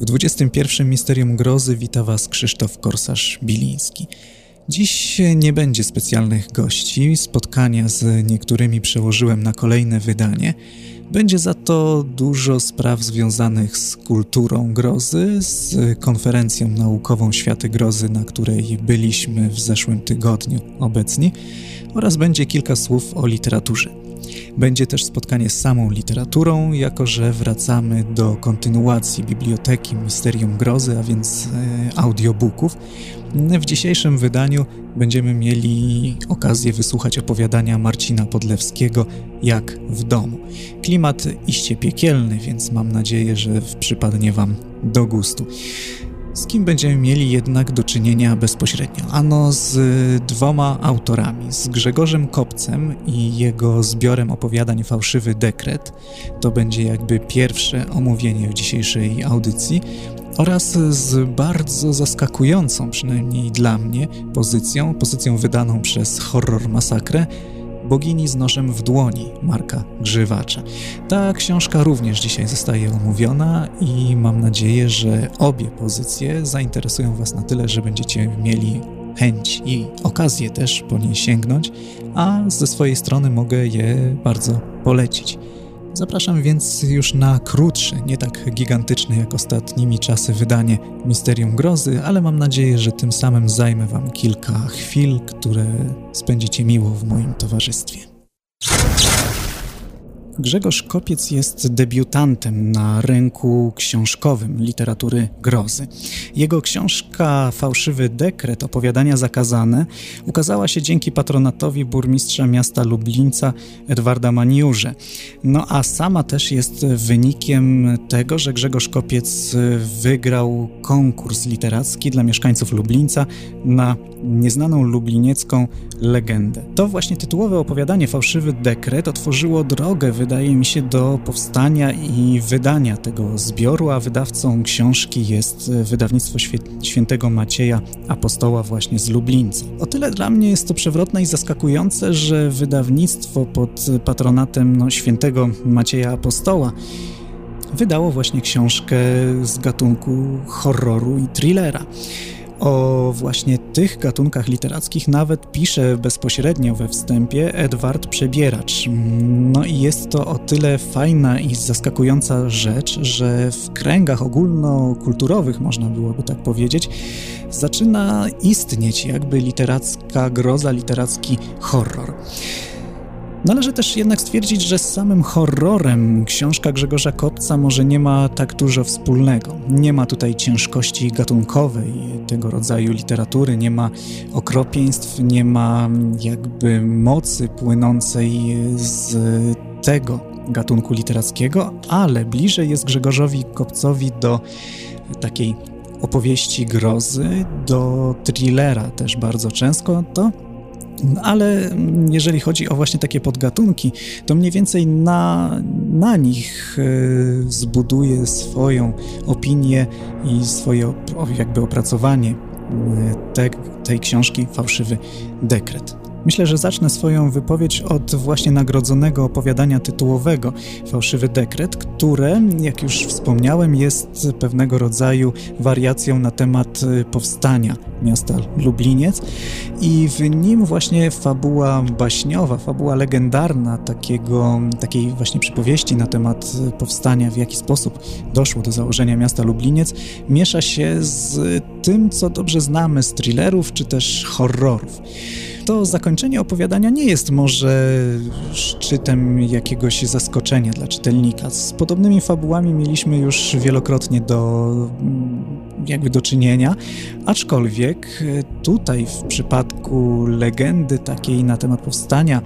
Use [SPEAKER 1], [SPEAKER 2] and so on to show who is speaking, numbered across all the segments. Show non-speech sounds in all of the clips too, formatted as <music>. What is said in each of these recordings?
[SPEAKER 1] W 21. Misterium Grozy wita Was Krzysztof Korsarz-Biliński. Dziś nie będzie specjalnych gości, spotkania z niektórymi przełożyłem na kolejne wydanie. Będzie za to dużo spraw związanych z kulturą grozy, z konferencją naukową Światy Grozy, na której byliśmy w zeszłym tygodniu obecni, oraz będzie kilka słów o literaturze. Będzie też spotkanie z samą literaturą, jako że wracamy do kontynuacji biblioteki Misterium Grozy, a więc e, audiobooków. W dzisiejszym wydaniu będziemy mieli okazję wysłuchać opowiadania Marcina Podlewskiego Jak w domu. Klimat iście piekielny, więc mam nadzieję, że przypadnie Wam do gustu z kim będziemy mieli jednak do czynienia bezpośrednio. Ano z dwoma autorami, z Grzegorzem Kopcem i jego zbiorem opowiadań Fałszywy Dekret. To będzie jakby pierwsze omówienie w dzisiejszej audycji oraz z bardzo zaskakującą, przynajmniej dla mnie, pozycją, pozycją wydaną przez Horror Masakrę, Bogini z nożem w dłoni Marka Grzywacza. Ta książka również dzisiaj zostaje omówiona i mam nadzieję, że obie pozycje zainteresują Was na tyle, że będziecie mieli chęć i okazję też po nie sięgnąć, a ze swojej strony mogę je bardzo polecić. Zapraszam więc już na krótsze, nie tak gigantyczne jak ostatnimi czasy wydanie Misterium Grozy, ale mam nadzieję, że tym samym zajmę Wam kilka chwil, które spędzicie miło w moim towarzystwie. Grzegorz Kopiec jest debiutantem na rynku książkowym literatury grozy. Jego książka Fałszywy dekret, opowiadania zakazane, ukazała się dzięki patronatowi burmistrza miasta Lublińca Edwarda Maniurze. No a sama też jest wynikiem tego, że Grzegorz Kopiec wygrał konkurs literacki dla mieszkańców Lublińca na nieznaną lubliniecką legendę. To właśnie tytułowe opowiadanie Fałszywy dekret otworzyło drogę wydaje mi się, do powstania i wydania tego zbioru, a wydawcą książki jest wydawnictwo świętego Macieja Apostoła właśnie z Lublińca. O tyle dla mnie jest to przewrotne i zaskakujące, że wydawnictwo pod patronatem no, świętego Macieja Apostoła wydało właśnie książkę z gatunku horroru i thrillera. O właśnie tych gatunkach literackich nawet pisze bezpośrednio we wstępie Edward Przebieracz. No i jest to o tyle fajna i zaskakująca rzecz, że w kręgach ogólnokulturowych, można byłoby tak powiedzieć, zaczyna istnieć jakby literacka groza, literacki horror. Należy też jednak stwierdzić, że z samym horrorem książka Grzegorza Kopca może nie ma tak dużo wspólnego. Nie ma tutaj ciężkości gatunkowej tego rodzaju literatury, nie ma okropieństw, nie ma jakby mocy płynącej z tego gatunku literackiego, ale bliżej jest Grzegorzowi Kopcowi do takiej opowieści grozy, do thrillera też bardzo często, to ale jeżeli chodzi o właśnie takie podgatunki, to mniej więcej na, na nich e, zbuduje swoją opinię i swoje jakby opracowanie e, te, tej książki Fałszywy Dekret. Myślę, że zacznę swoją wypowiedź od właśnie nagrodzonego opowiadania tytułowego Fałszywy Dekret, które, jak już wspomniałem, jest pewnego rodzaju wariacją na temat y, powstania miasta Lubliniec i w nim właśnie fabuła baśniowa, fabuła legendarna takiego, takiej właśnie przypowieści na temat powstania, w jaki sposób doszło do założenia miasta Lubliniec, miesza się z tym, co dobrze znamy z thrillerów czy też horrorów to zakończenie opowiadania nie jest może szczytem jakiegoś zaskoczenia dla czytelnika. Z podobnymi fabułami mieliśmy już wielokrotnie do mm, jakby do czynienia, aczkolwiek tutaj w przypadku legendy takiej na temat powstania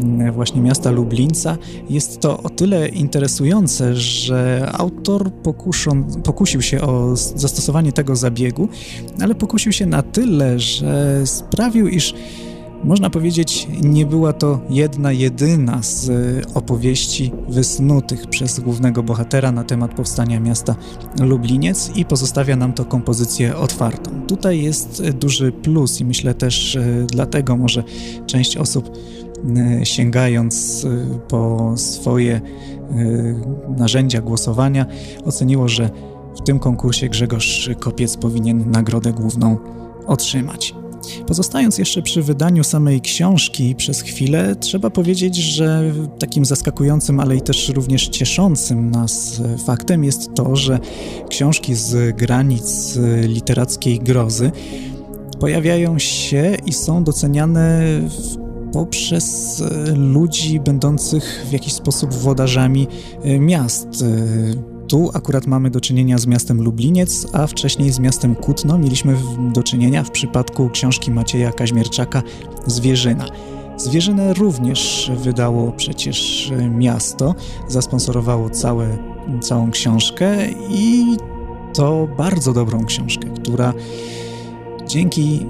[SPEAKER 1] mm, właśnie miasta Lublińca jest to o tyle interesujące, że autor pokuszą, pokusił się o zastosowanie tego zabiegu, ale pokusił się na tyle, że sprawił, iż można powiedzieć, nie była to jedna jedyna z e, opowieści wysnutych przez głównego bohatera na temat powstania miasta Lubliniec i pozostawia nam to kompozycję otwartą. Tutaj jest e, duży plus i myślę też e, dlatego może część osób sięgając po swoje narzędzia głosowania oceniło, że w tym konkursie Grzegorz Kopiec powinien nagrodę główną otrzymać. Pozostając jeszcze przy wydaniu samej książki przez chwilę, trzeba powiedzieć, że takim zaskakującym, ale i też również cieszącym nas faktem jest to, że książki z granic literackiej grozy pojawiają się i są doceniane poprzez ludzi będących w jakiś sposób włodarzami miast tu akurat mamy do czynienia z miastem Lubliniec, a wcześniej z miastem Kutno mieliśmy do czynienia w przypadku książki Macieja Kaźmierczaka Zwierzyna. Zwierzynę również wydało przecież miasto, zasponsorowało całe, całą książkę i to bardzo dobrą książkę, która dzięki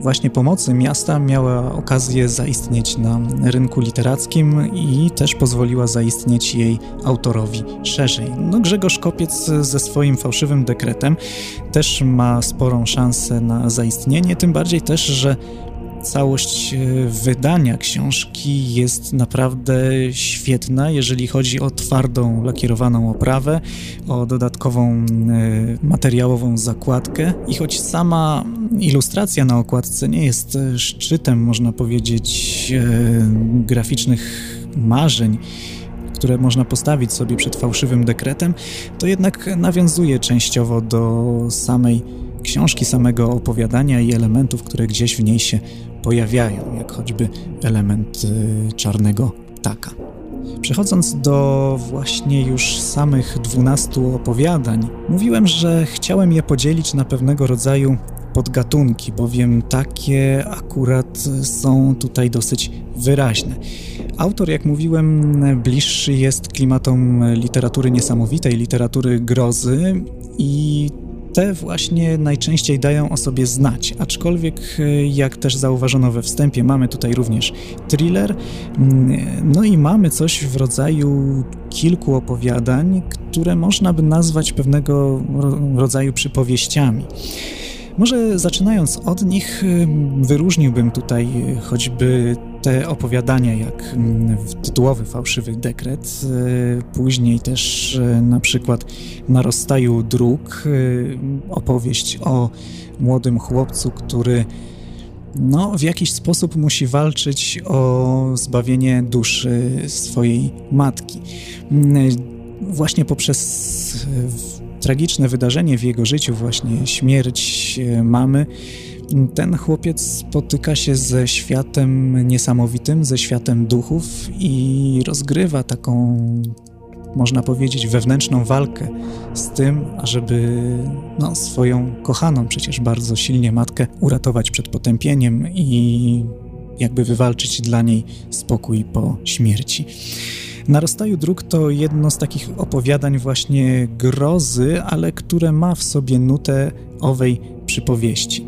[SPEAKER 1] właśnie pomocy miasta miała okazję zaistnieć na rynku literackim i też pozwoliła zaistnieć jej autorowi szerzej. No Grzegorz Kopiec ze swoim fałszywym dekretem też ma sporą szansę na zaistnienie, tym bardziej też, że Całość e, wydania książki jest naprawdę świetna, jeżeli chodzi o twardą, lakierowaną oprawę, o dodatkową e, materiałową zakładkę. I choć sama ilustracja na okładce nie jest e, szczytem, można powiedzieć, graficznych marzeń, które można postawić sobie przed fałszywym dekretem, to jednak nawiązuje częściowo do samej książki, samego opowiadania i elementów, które gdzieś w niej się pojawiają, jak choćby element y, czarnego ptaka. Przechodząc do właśnie już samych dwunastu opowiadań, mówiłem, że chciałem je podzielić na pewnego rodzaju podgatunki, bowiem takie akurat są tutaj dosyć wyraźne. Autor, jak mówiłem, bliższy jest klimatom literatury niesamowitej, literatury grozy i te właśnie najczęściej dają o sobie znać, aczkolwiek e, jak też zauważono we wstępie, mamy tutaj również thriller, mm, no i mamy coś w rodzaju kilku opowiadań, które można by nazwać pewnego rodzaju przypowieściami. Może zaczynając od nich, wyróżniłbym tutaj choćby te opowiadania, jak tytułowy Fałszywy Dekret, e, później też e, na przykład Na rozstaju dróg, e, opowieść o młodym chłopcu, który no, w jakiś sposób musi walczyć o zbawienie duszy swojej matki. Właśnie poprzez tragiczne wydarzenie w jego życiu, właśnie śmierć mamy, ten chłopiec spotyka się ze światem niesamowitym, ze światem duchów i rozgrywa taką, można powiedzieć, wewnętrzną walkę z tym, ażeby no, swoją kochaną przecież bardzo silnie matkę uratować przed potępieniem i jakby wywalczyć dla niej spokój po śmierci. Na rozstaju dróg to jedno z takich opowiadań właśnie grozy, ale które ma w sobie nutę owej przypowieści.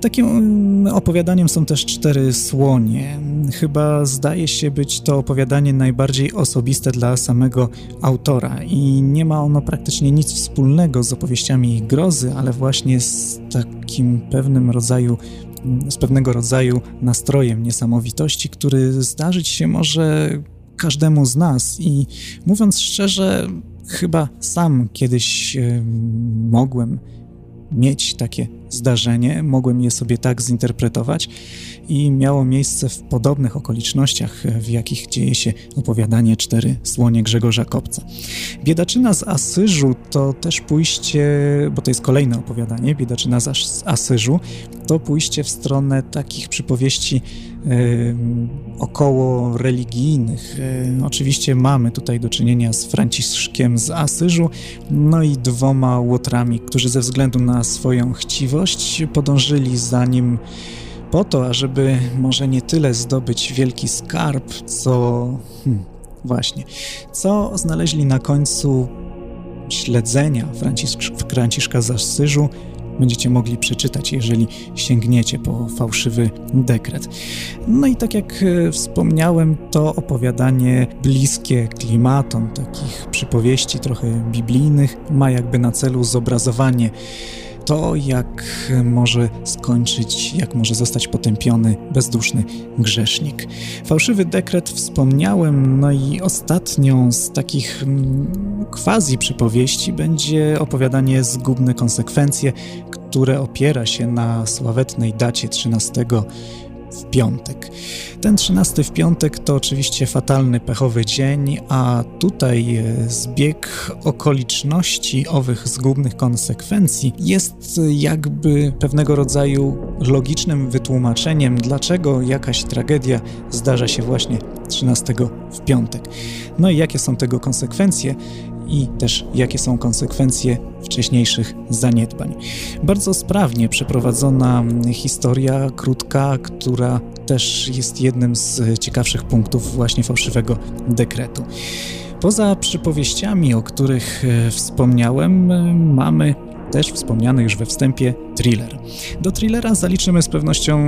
[SPEAKER 1] Takim mm, opowiadaniem są też cztery słonie. Chyba zdaje się być to opowiadanie najbardziej osobiste dla samego autora i nie ma ono praktycznie nic wspólnego z opowieściami grozy, ale właśnie z takim pewnym rodzaju z pewnego rodzaju nastrojem niesamowitości, który zdarzyć się może każdemu z nas i mówiąc szczerze, chyba sam kiedyś mogłem mieć takie zdarzenie, mogłem je sobie tak zinterpretować i miało miejsce w podobnych okolicznościach, w jakich dzieje się opowiadanie Cztery Słonie Grzegorza Kopca. Biedaczyna z Asyżu to też pójście, bo to jest kolejne opowiadanie, Biedaczyna z Asyżu, to pójście w stronę takich przypowieści około religijnych. Oczywiście mamy tutaj do czynienia z Franciszkiem z Asyżu, no i dwoma łotrami, którzy ze względu na swoją chciwość podążyli za nim po to, ażeby może nie tyle zdobyć wielki skarb, co... Hmm, właśnie, co znaleźli na końcu śledzenia Franciszka z Asyżu, będziecie mogli przeczytać, jeżeli sięgniecie po fałszywy dekret. No i tak jak e, wspomniałem, to opowiadanie bliskie klimatom takich przypowieści trochę biblijnych ma jakby na celu zobrazowanie to, jak może skończyć, jak może zostać potępiony bezduszny grzesznik. Fałszywy dekret wspomniałem, no i ostatnią z takich mm, quasi przypowieści będzie opowiadanie Zgubne konsekwencje, które opiera się na sławetnej dacie 13 w piątek. Ten 13 w piątek to oczywiście fatalny, pechowy dzień, a tutaj e, zbieg okoliczności owych zgubnych konsekwencji jest jakby pewnego rodzaju logicznym wytłumaczeniem, dlaczego jakaś tragedia zdarza się właśnie 13 w piątek. No i jakie są tego konsekwencje? I też jakie są konsekwencje wcześniejszych zaniedbań. Bardzo sprawnie przeprowadzona historia, krótka, która też jest jednym z ciekawszych punktów właśnie fałszywego dekretu. Poza przypowieściami, o których e, wspomniałem, e, mamy też wspomniany już we wstępie thriller. Do thrillera zaliczymy z pewnością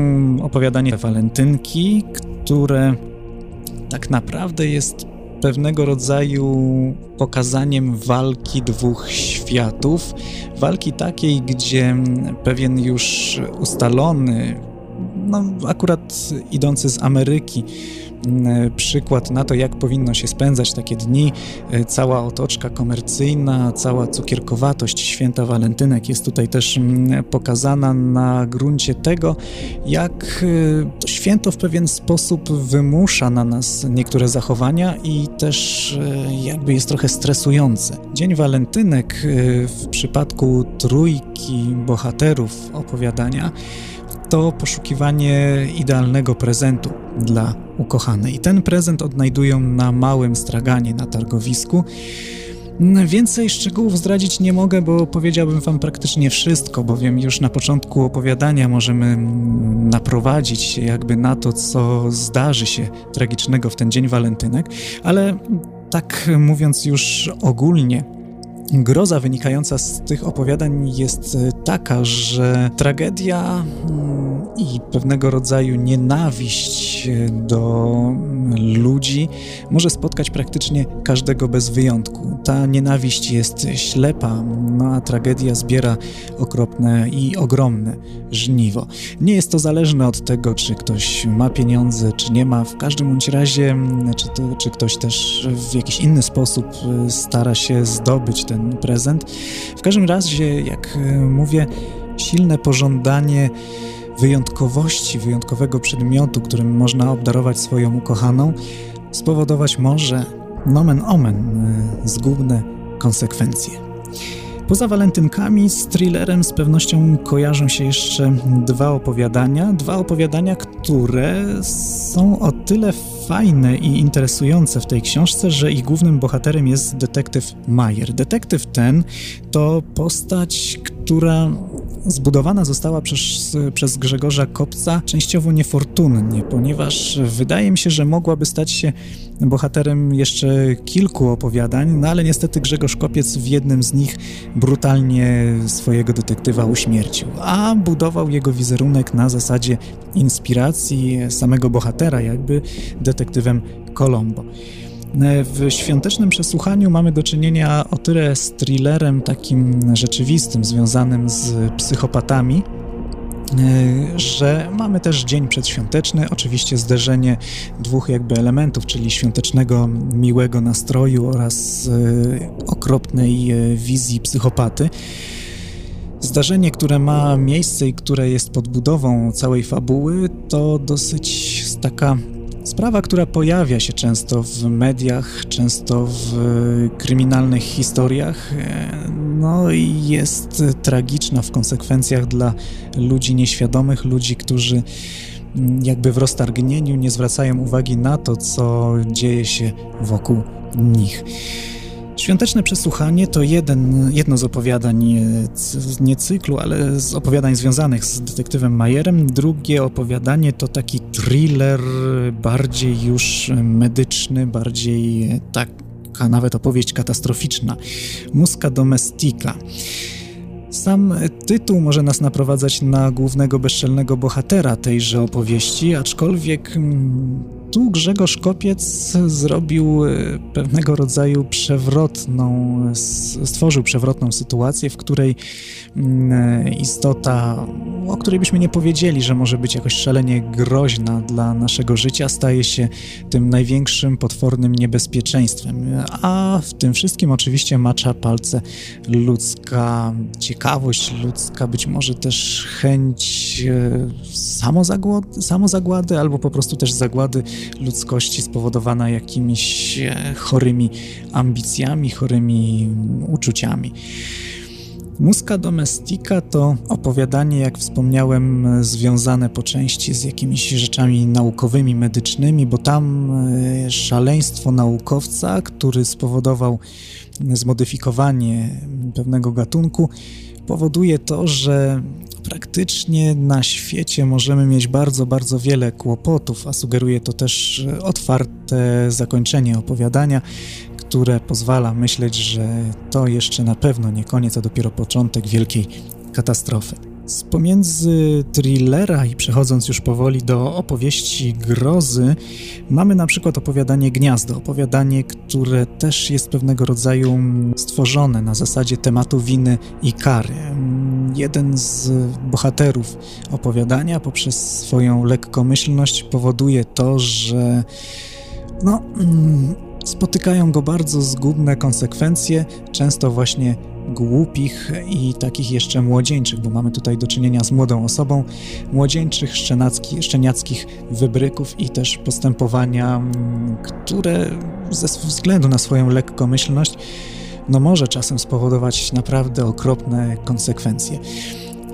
[SPEAKER 1] opowiadanie Walentynki, które tak naprawdę jest pewnego rodzaju pokazaniem walki dwóch światów, walki takiej, gdzie pewien już ustalony, no akurat idący z Ameryki, E, przykład na to, jak powinno się spędzać takie dni. E, cała otoczka komercyjna, cała cukierkowatość święta walentynek jest tutaj też pokazana na gruncie tego, jak e, to święto w pewien sposób wymusza na nas niektóre zachowania i też jakby jest trochę stresujące. Dzień walentynek w przypadku trójki bohaterów opowiadania to poszukiwanie idealnego prezentu dla ukochanej. I ten prezent odnajdują na małym straganie na targowisku. Więcej szczegółów zdradzić nie mogę, bo powiedziałbym Wam praktycznie wszystko, bowiem już na początku opowiadania możemy naprowadzić się jakby na to, co zdarzy się tragicznego w ten dzień walentynek, ale tak mówiąc już ogólnie, groza wynikająca z tych opowiadań jest taka, że tragedia mm, i pewnego rodzaju nienawiść do ludzi może spotkać praktycznie każdego bez wyjątku. Ta nienawiść jest ślepa, no a tragedia zbiera okropne i ogromne żniwo. Nie jest to zależne od tego, czy ktoś ma pieniądze, czy nie ma. W każdym bądź razie, czy, to, czy ktoś też w jakiś inny sposób stara się zdobyć ten prezent. W każdym razie, jak mówię, silne pożądanie wyjątkowości, wyjątkowego przedmiotu, którym można obdarować swoją ukochaną, spowodować może, nomen omen, y, zgubne konsekwencje. Poza walentynkami z thrillerem z pewnością kojarzą się jeszcze dwa opowiadania. Dwa opowiadania, które są o tyle fajne i interesujące w tej książce, że ich głównym bohaterem jest detektyw Mayer. Detektyw ten to postać, która zbudowana została przez, przez Grzegorza Kopca częściowo niefortunnie, ponieważ wydaje mi się, że mogłaby stać się bohaterem jeszcze kilku opowiadań, no ale niestety Grzegorz Kopiec w jednym z nich brutalnie swojego detektywa uśmiercił, a budował jego wizerunek na zasadzie inspiracji samego bohatera, jakby detektywem Colombo. W świątecznym przesłuchaniu mamy do czynienia o tyle z thrillerem takim rzeczywistym, związanym z psychopatami, e, że mamy też dzień przedświąteczny, oczywiście zderzenie dwóch jakby elementów, czyli świątecznego miłego nastroju oraz e, okropnej e, wizji psychopaty. Zdarzenie, które ma miejsce i które jest podbudową całej fabuły, to dosyć taka Sprawa, która pojawia się często w mediach, często w kryminalnych historiach, e, no i jest tragiczna w konsekwencjach dla ludzi nieświadomych, ludzi, którzy mm, jakby w roztargnieniu nie zwracają uwagi na to, co dzieje się wokół nich. Świąteczne przesłuchanie to jeden, jedno z opowiadań, nie cyklu, ale z opowiadań związanych z detektywem Majerem. Drugie opowiadanie to taki thriller bardziej już medyczny, bardziej taka nawet opowieść katastroficzna. Muska domestika. Sam tytuł może nas naprowadzać na głównego bezczelnego bohatera tejże opowieści, aczkolwiek mm, tu Grzegorz Kopiec zrobił e, pewnego rodzaju przewrotną, stworzył przewrotną sytuację, w której mm, e, istota, o której byśmy nie powiedzieli, że może być jakoś szalenie groźna dla naszego życia, staje się tym największym potwornym niebezpieczeństwem. A w tym wszystkim oczywiście macza palce ludzka ciekawość, ludzka być może też chęć e, samozagłady, samozagłady albo po prostu też zagłady ludzkości spowodowana jakimiś e, chorymi ambicjami, chorymi uczuciami. Muska domestika to opowiadanie, jak wspomniałem, związane po części z jakimiś rzeczami naukowymi, medycznymi, bo tam e, szaleństwo naukowca, który spowodował zmodyfikowanie pewnego gatunku, powoduje to, że praktycznie na świecie możemy mieć bardzo, bardzo wiele kłopotów, a sugeruje to też otwarte zakończenie opowiadania, które pozwala myśleć, że to jeszcze na pewno nie koniec, a dopiero początek wielkiej katastrofy. Z pomiędzy thrillera i przechodząc już powoli do opowieści grozy, mamy na przykład opowiadanie Gniazdo, opowiadanie, które też jest pewnego rodzaju stworzone na zasadzie tematu winy i kary. Jeden z bohaterów opowiadania poprzez swoją lekkomyślność powoduje to, że no, spotykają go bardzo zgubne konsekwencje, często właśnie głupich i takich jeszcze młodzieńczych, bo mamy tutaj do czynienia z młodą osobą, młodzieńczych, szczeniackich wybryków i też postępowania, mm, które ze względu na swoją lekkomyślność no może czasem spowodować naprawdę okropne konsekwencje.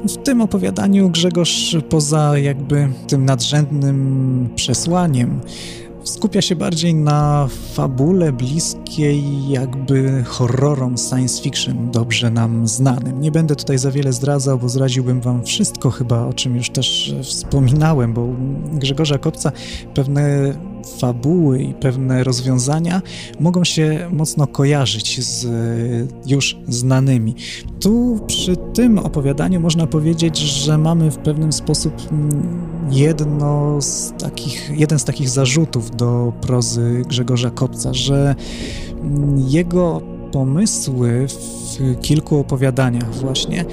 [SPEAKER 1] W tym opowiadaniu Grzegorz poza jakby tym nadrzędnym przesłaniem skupia się bardziej na fabule bliskiej jakby horrorom science fiction, dobrze nam znanym. Nie będę tutaj za wiele zdradzał, bo zraziłbym wam wszystko chyba, o czym już też wspominałem, bo Grzegorza Kopca pewne fabuły i pewne rozwiązania mogą się mocno kojarzyć z już znanymi. Tu przy tym opowiadaniu można powiedzieć, że mamy w pewnym sposób jedno z takich, jeden z takich zarzutów do prozy Grzegorza Kopca, że jego pomysły w kilku opowiadaniach właśnie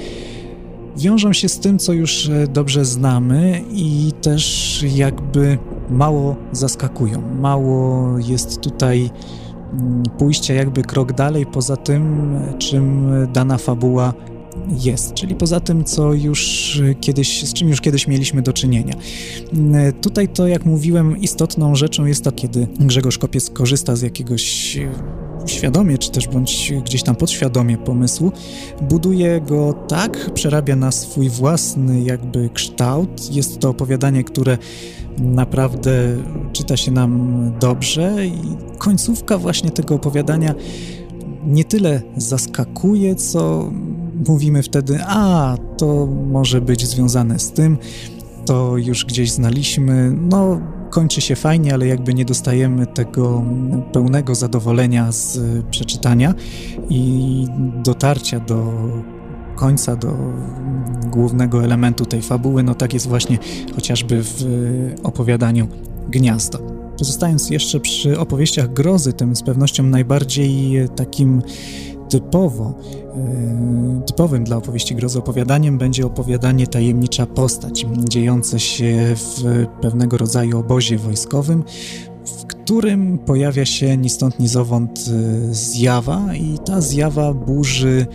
[SPEAKER 1] wiążą się z tym, co już dobrze znamy i też jakby mało zaskakują. Mało jest tutaj mm, pójścia jakby krok dalej poza tym, czym dana fabuła jest, czyli poza tym, co już kiedyś, z czym już kiedyś mieliśmy do czynienia. Mm, tutaj to, jak mówiłem, istotną rzeczą jest to, kiedy Grzegorz Kopiec korzysta z jakiegoś świadomie, czy też bądź gdzieś tam podświadomie pomysłu, buduje go tak, przerabia na swój własny jakby kształt. Jest to opowiadanie, które naprawdę czyta się nam dobrze i końcówka właśnie tego opowiadania nie tyle zaskakuje, co mówimy wtedy, a to może być związane z tym, to już gdzieś znaliśmy, no kończy się fajnie, ale jakby nie dostajemy tego pełnego zadowolenia z przeczytania i dotarcia do końca, do głównego elementu tej fabuły, no tak jest właśnie chociażby w opowiadaniu Gniazdo. Pozostając jeszcze przy opowieściach grozy, tym z pewnością najbardziej takim typowo, e, typowym dla opowieści grozy opowiadaniem będzie opowiadanie Tajemnicza Postać, dziejące się w pewnego rodzaju obozie wojskowym, w którym pojawia się ni stąd ni zowąd zjawa i ta zjawa burzy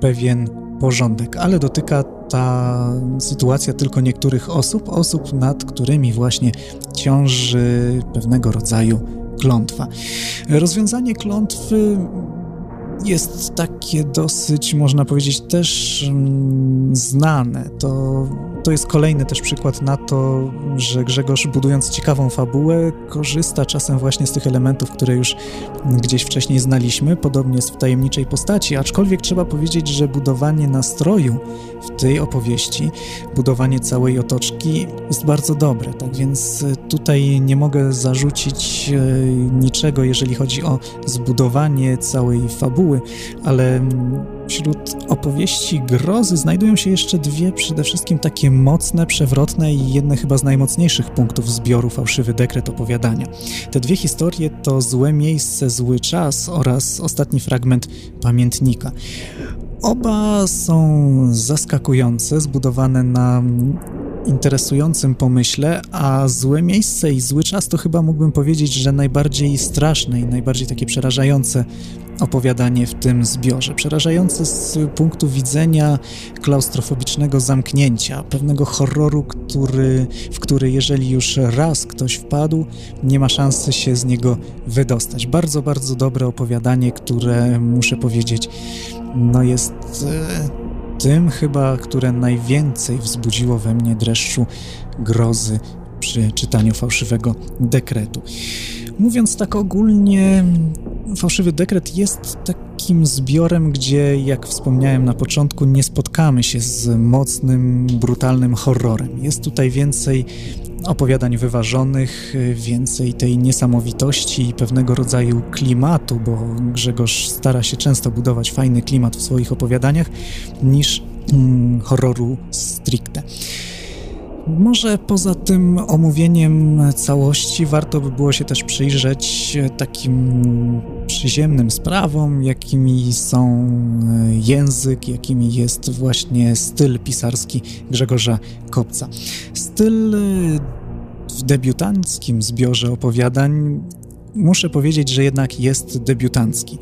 [SPEAKER 1] pewien porządek, ale dotyka ta sytuacja tylko niektórych osób, osób nad którymi właśnie ciąży pewnego rodzaju klątwa. Rozwiązanie klątwy jest takie dosyć, można powiedzieć, też mm, znane. To, to jest kolejny też przykład na to, że Grzegorz, budując ciekawą fabułę, korzysta czasem właśnie z tych elementów, które już gdzieś wcześniej znaliśmy. Podobnie jest w tajemniczej postaci, aczkolwiek trzeba powiedzieć, że budowanie nastroju w tej opowieści, budowanie całej otoczki jest bardzo dobre. Tak więc tutaj nie mogę zarzucić e, niczego, jeżeli chodzi o zbudowanie całej fabuły ale wśród opowieści grozy znajdują się jeszcze dwie przede wszystkim takie mocne, przewrotne i jedne chyba z najmocniejszych punktów zbioru Fałszywy Dekret Opowiadania. Te dwie historie to Złe Miejsce, Zły Czas oraz ostatni fragment Pamiętnika. Oba są zaskakujące, zbudowane na interesującym pomyśle, a złe miejsce i zły czas to chyba mógłbym powiedzieć, że najbardziej straszne i najbardziej takie przerażające opowiadanie w tym zbiorze. Przerażające z punktu widzenia klaustrofobicznego zamknięcia, pewnego horroru, który, w który jeżeli już raz ktoś wpadł, nie ma szansy się z niego wydostać. Bardzo, bardzo dobre opowiadanie, które muszę powiedzieć, no jest e, tym chyba, które najwięcej wzbudziło we mnie dreszczu grozy przy czytaniu fałszywego dekretu. Mówiąc tak ogólnie, fałszywy dekret jest takim zbiorem, gdzie, jak wspomniałem na początku, nie spotkamy się z mocnym, brutalnym horrorem. Jest tutaj więcej opowiadań wyważonych, więcej tej niesamowitości i pewnego rodzaju klimatu, bo Grzegorz stara się często budować fajny klimat w swoich opowiadaniach, niż mm, horroru stricte. Może poza tym omówieniem całości warto by było się też przyjrzeć takim przyziemnym sprawom, jakimi są e, język, jakimi jest właśnie styl pisarski Grzegorza Kopca. Styl e, w debiutanckim zbiorze opowiadań muszę powiedzieć, że jednak jest debiutancki.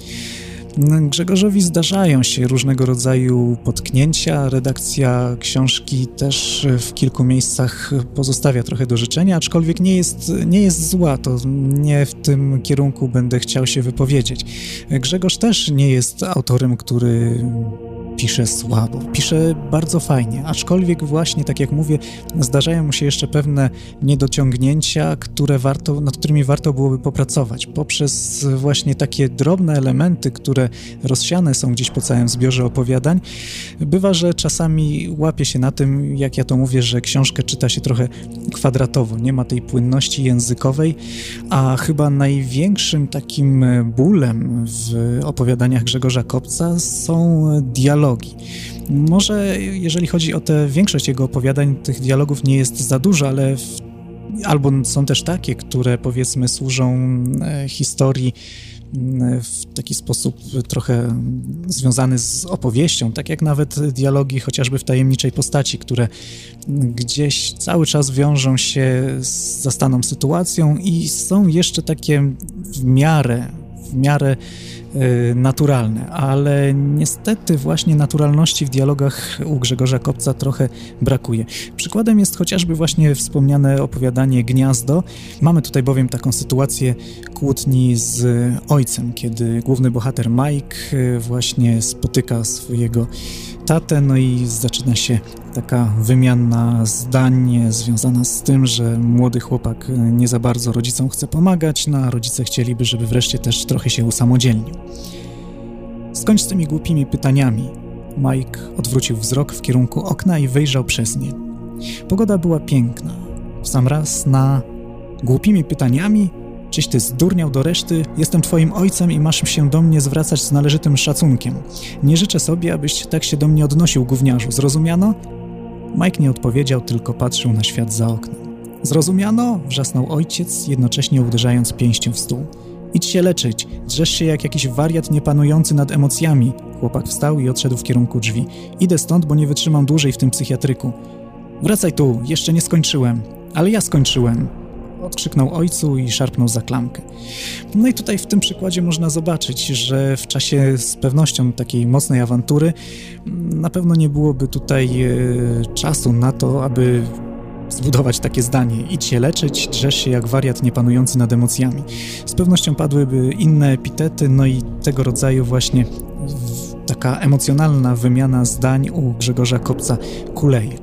[SPEAKER 1] Grzegorzowi zdarzają się różnego rodzaju potknięcia. Redakcja książki też w kilku miejscach pozostawia trochę do życzenia, aczkolwiek nie jest, nie jest zła. To nie w tym kierunku będę chciał się wypowiedzieć. Grzegorz też nie jest autorem, który pisze słabo, pisze bardzo fajnie, aczkolwiek właśnie, tak jak mówię, zdarzają mu się jeszcze pewne niedociągnięcia, które warto, nad którymi warto byłoby popracować. Poprzez właśnie takie drobne elementy, które rozsiane są gdzieś po całym zbiorze opowiadań, bywa, że czasami łapie się na tym, jak ja to mówię, że książkę czyta się trochę kwadratowo, nie ma tej płynności językowej, a chyba największym takim bólem w opowiadaniach Grzegorza Kopca są dialogi dialogi. Może jeżeli chodzi o tę większość jego opowiadań, tych dialogów nie jest za dużo, ale w, albo są też takie, które powiedzmy służą e, historii w taki sposób trochę związany z opowieścią, tak jak nawet dialogi chociażby w tajemniczej postaci, które gdzieś cały czas wiążą się z zastaną sytuacją i są jeszcze takie w miarę, w miarę naturalne, ale niestety właśnie naturalności w dialogach u Grzegorza Kopca trochę brakuje. Przykładem jest chociażby właśnie wspomniane opowiadanie Gniazdo. Mamy tutaj bowiem taką sytuację kłótni z ojcem, kiedy główny bohater Mike y, właśnie spotyka swojego tatę, no i zaczyna się taka wymiana zdań związana z tym, że młody chłopak nie za bardzo rodzicom chce pomagać, no a rodzice chcieliby, żeby wreszcie też trochę się usamodzielnił. Skończ z tymi głupimi pytaniami. Mike odwrócił wzrok w kierunku okna i wyjrzał przez nie. Pogoda była piękna. W sam raz na głupimi pytaniami Czyś ty zdurniał do reszty? Jestem twoim ojcem i masz się do mnie zwracać z należytym szacunkiem. Nie życzę sobie, abyś tak się do mnie odnosił, gówniarzu. Zrozumiano? Mike nie odpowiedział, tylko patrzył na świat za oknem. Zrozumiano? Wrzasnął ojciec, jednocześnie uderzając pięścią w stół. Idź się leczyć, drzesz się jak jakiś wariat niepanujący nad emocjami. Chłopak wstał i odszedł w kierunku drzwi. Idę stąd, bo nie wytrzymam dłużej w tym psychiatryku. Wracaj tu, jeszcze nie skończyłem. Ale ja skończyłem odkrzyknął ojcu i szarpnął za klamkę. No i tutaj w tym przykładzie można zobaczyć, że w czasie z pewnością takiej mocnej awantury mm, na pewno nie byłoby tutaj e, czasu na to, aby zbudować takie zdanie. Idź się leczyć, drzesz się jak wariat niepanujący nad emocjami. Z pewnością padłyby inne epitety, no i tego rodzaju właśnie taka emocjonalna wymiana zdań u Grzegorza Kopca kuleje.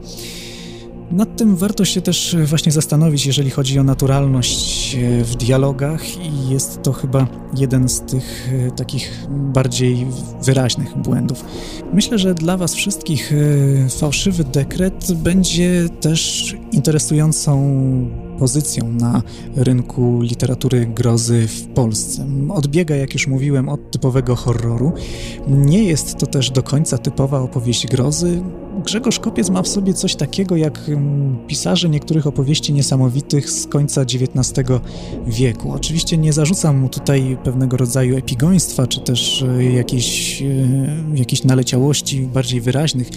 [SPEAKER 1] Nad tym warto się też właśnie zastanowić, jeżeli chodzi o naturalność e, w dialogach i jest to chyba jeden z tych e, takich bardziej wyraźnych błędów. Myślę, że dla Was wszystkich e, fałszywy dekret będzie też interesującą pozycją na rynku literatury grozy w Polsce. Odbiega, jak już mówiłem, od typowego horroru. Nie jest to też do końca typowa opowieść grozy. Grzegorz Kopiec ma w sobie coś takiego jak mm, pisarze niektórych opowieści niesamowitych z końca XIX wieku. Oczywiście nie zarzucam mu tutaj pewnego rodzaju epigoństwa, czy też e, jakiejś, e, jakiejś naleciałości bardziej wyraźnych,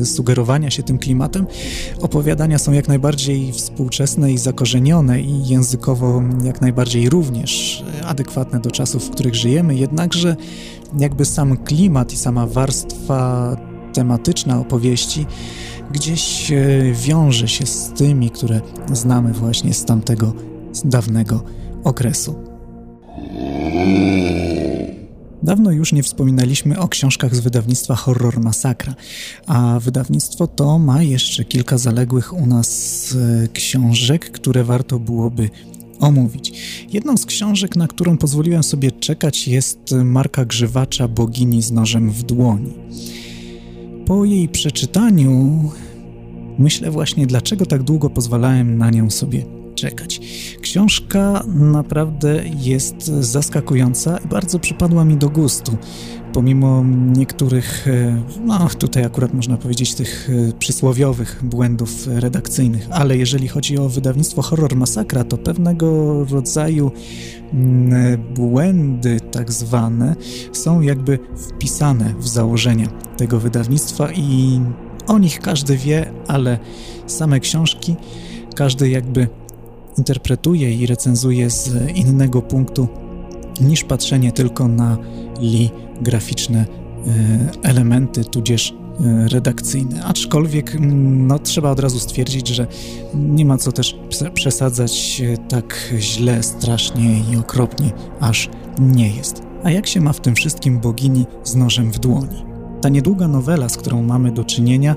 [SPEAKER 1] e, sugerowania się tym klimatem. Opowiadania są jak najbardziej współczesne i zakorzenione i językowo jak najbardziej również adekwatne do czasów, w których żyjemy, jednakże jakby sam klimat i sama warstwa tematyczna opowieści gdzieś e, wiąże się z tymi, które znamy właśnie z tamtego z dawnego okresu. Dawno już nie wspominaliśmy o książkach z wydawnictwa Horror Masakra, a wydawnictwo to ma jeszcze kilka zaległych u nas e, książek, które warto byłoby omówić. Jedną z książek, na którą pozwoliłem sobie czekać, jest Marka Grzywacza Bogini z nożem w dłoni. Po jej przeczytaniu myślę właśnie, dlaczego tak długo pozwalałem na nią sobie czekać. Książka naprawdę jest zaskakująca i bardzo przypadła mi do gustu. Pomimo niektórych, e, no tutaj akurat można powiedzieć, tych e, przysłowiowych błędów redakcyjnych, ale jeżeli chodzi o wydawnictwo Horror Masakra, to pewnego rodzaju mm, błędy, tak zwane, są jakby wpisane w założenia tego wydawnictwa i o nich każdy wie, ale same książki każdy jakby interpretuje i recenzuje z innego punktu niż patrzenie tylko na li graficzne e, elementy, tudzież e, redakcyjne. Aczkolwiek no, trzeba od razu stwierdzić, że nie ma co też przesadzać tak źle, strasznie i okropnie, aż nie jest. A jak się ma w tym wszystkim bogini z nożem w dłoni? Ta niedługa nowela, z którą mamy do czynienia,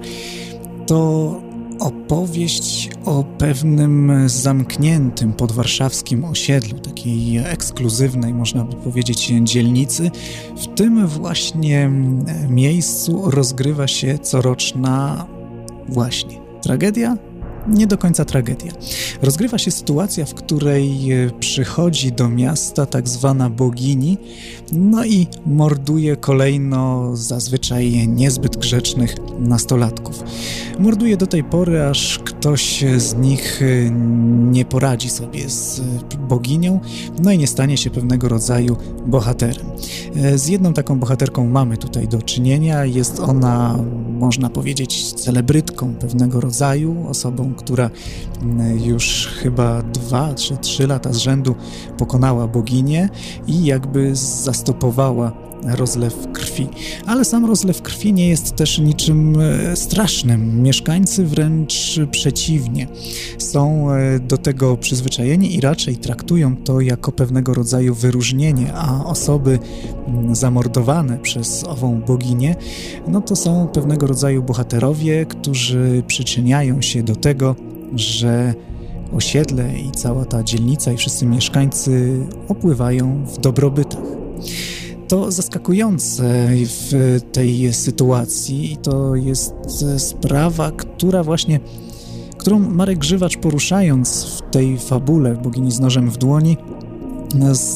[SPEAKER 1] to opowieść o pewnym zamkniętym podwarszawskim osiedlu, takiej ekskluzywnej, można by powiedzieć, dzielnicy. W tym właśnie miejscu rozgrywa się coroczna właśnie tragedia nie do końca tragedia. Rozgrywa się sytuacja, w której e, przychodzi do miasta tak zwana bogini, no i morduje kolejno zazwyczaj niezbyt grzecznych nastolatków. Morduje do tej pory, aż ktoś z nich e, nie poradzi sobie z boginią, no i nie stanie się pewnego rodzaju bohaterem. E, z jedną taką bohaterką mamy tutaj do czynienia. Jest ona, można powiedzieć, celebrytką pewnego rodzaju, osobą, która mm, już chyba dwa czy trzy lata z rzędu pokonała boginię i jakby zastopowała rozlew krwi. Ale sam rozlew krwi nie jest też niczym e, strasznym. Mieszkańcy wręcz przeciwnie. Są e, do tego przyzwyczajeni i raczej traktują to jako pewnego rodzaju wyróżnienie, a osoby mm, zamordowane przez ową boginię, no to są pewnego rodzaju bohaterowie, którzy przyczyniają się do tego, że osiedle i cała ta dzielnica i wszyscy mieszkańcy opływają w dobrobytach. To zaskakujące w tej sytuacji i to jest sprawa, która właśnie, którą Marek Grzywacz poruszając w tej fabule Bogini z nożem w dłoni,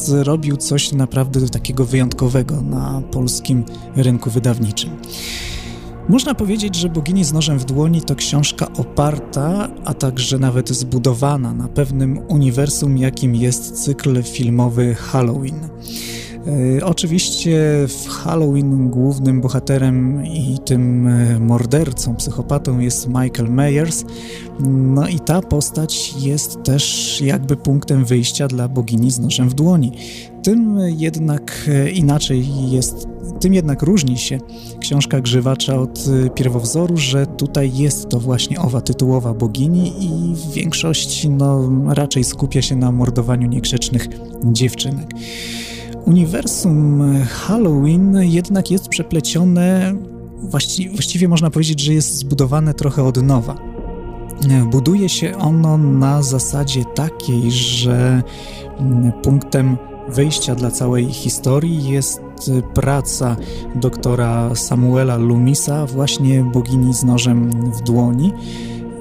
[SPEAKER 1] zrobił coś naprawdę takiego wyjątkowego na polskim rynku wydawniczym. Można powiedzieć, że Bogini z nożem w dłoni to książka oparta, a także nawet zbudowana na pewnym uniwersum, jakim jest cykl filmowy Halloween. E, oczywiście w Halloween głównym bohaterem i tym e, mordercą, psychopatą jest Michael Myers. No i ta postać jest też jakby punktem wyjścia dla bogini z nożem w dłoni. Tym jednak e, inaczej jest, tym jednak różni się książka Grzywacza od pierwowzoru, że tutaj jest to właśnie owa tytułowa bogini i w większości no, raczej skupia się na mordowaniu niegrzecznych dziewczynek. Uniwersum Halloween jednak jest przeplecione, właści właściwie można powiedzieć, że jest zbudowane trochę od nowa. Buduje się ono na zasadzie takiej, że mm, punktem wyjścia dla całej historii jest praca doktora Samuela Lumisa, właśnie bogini z nożem w dłoni.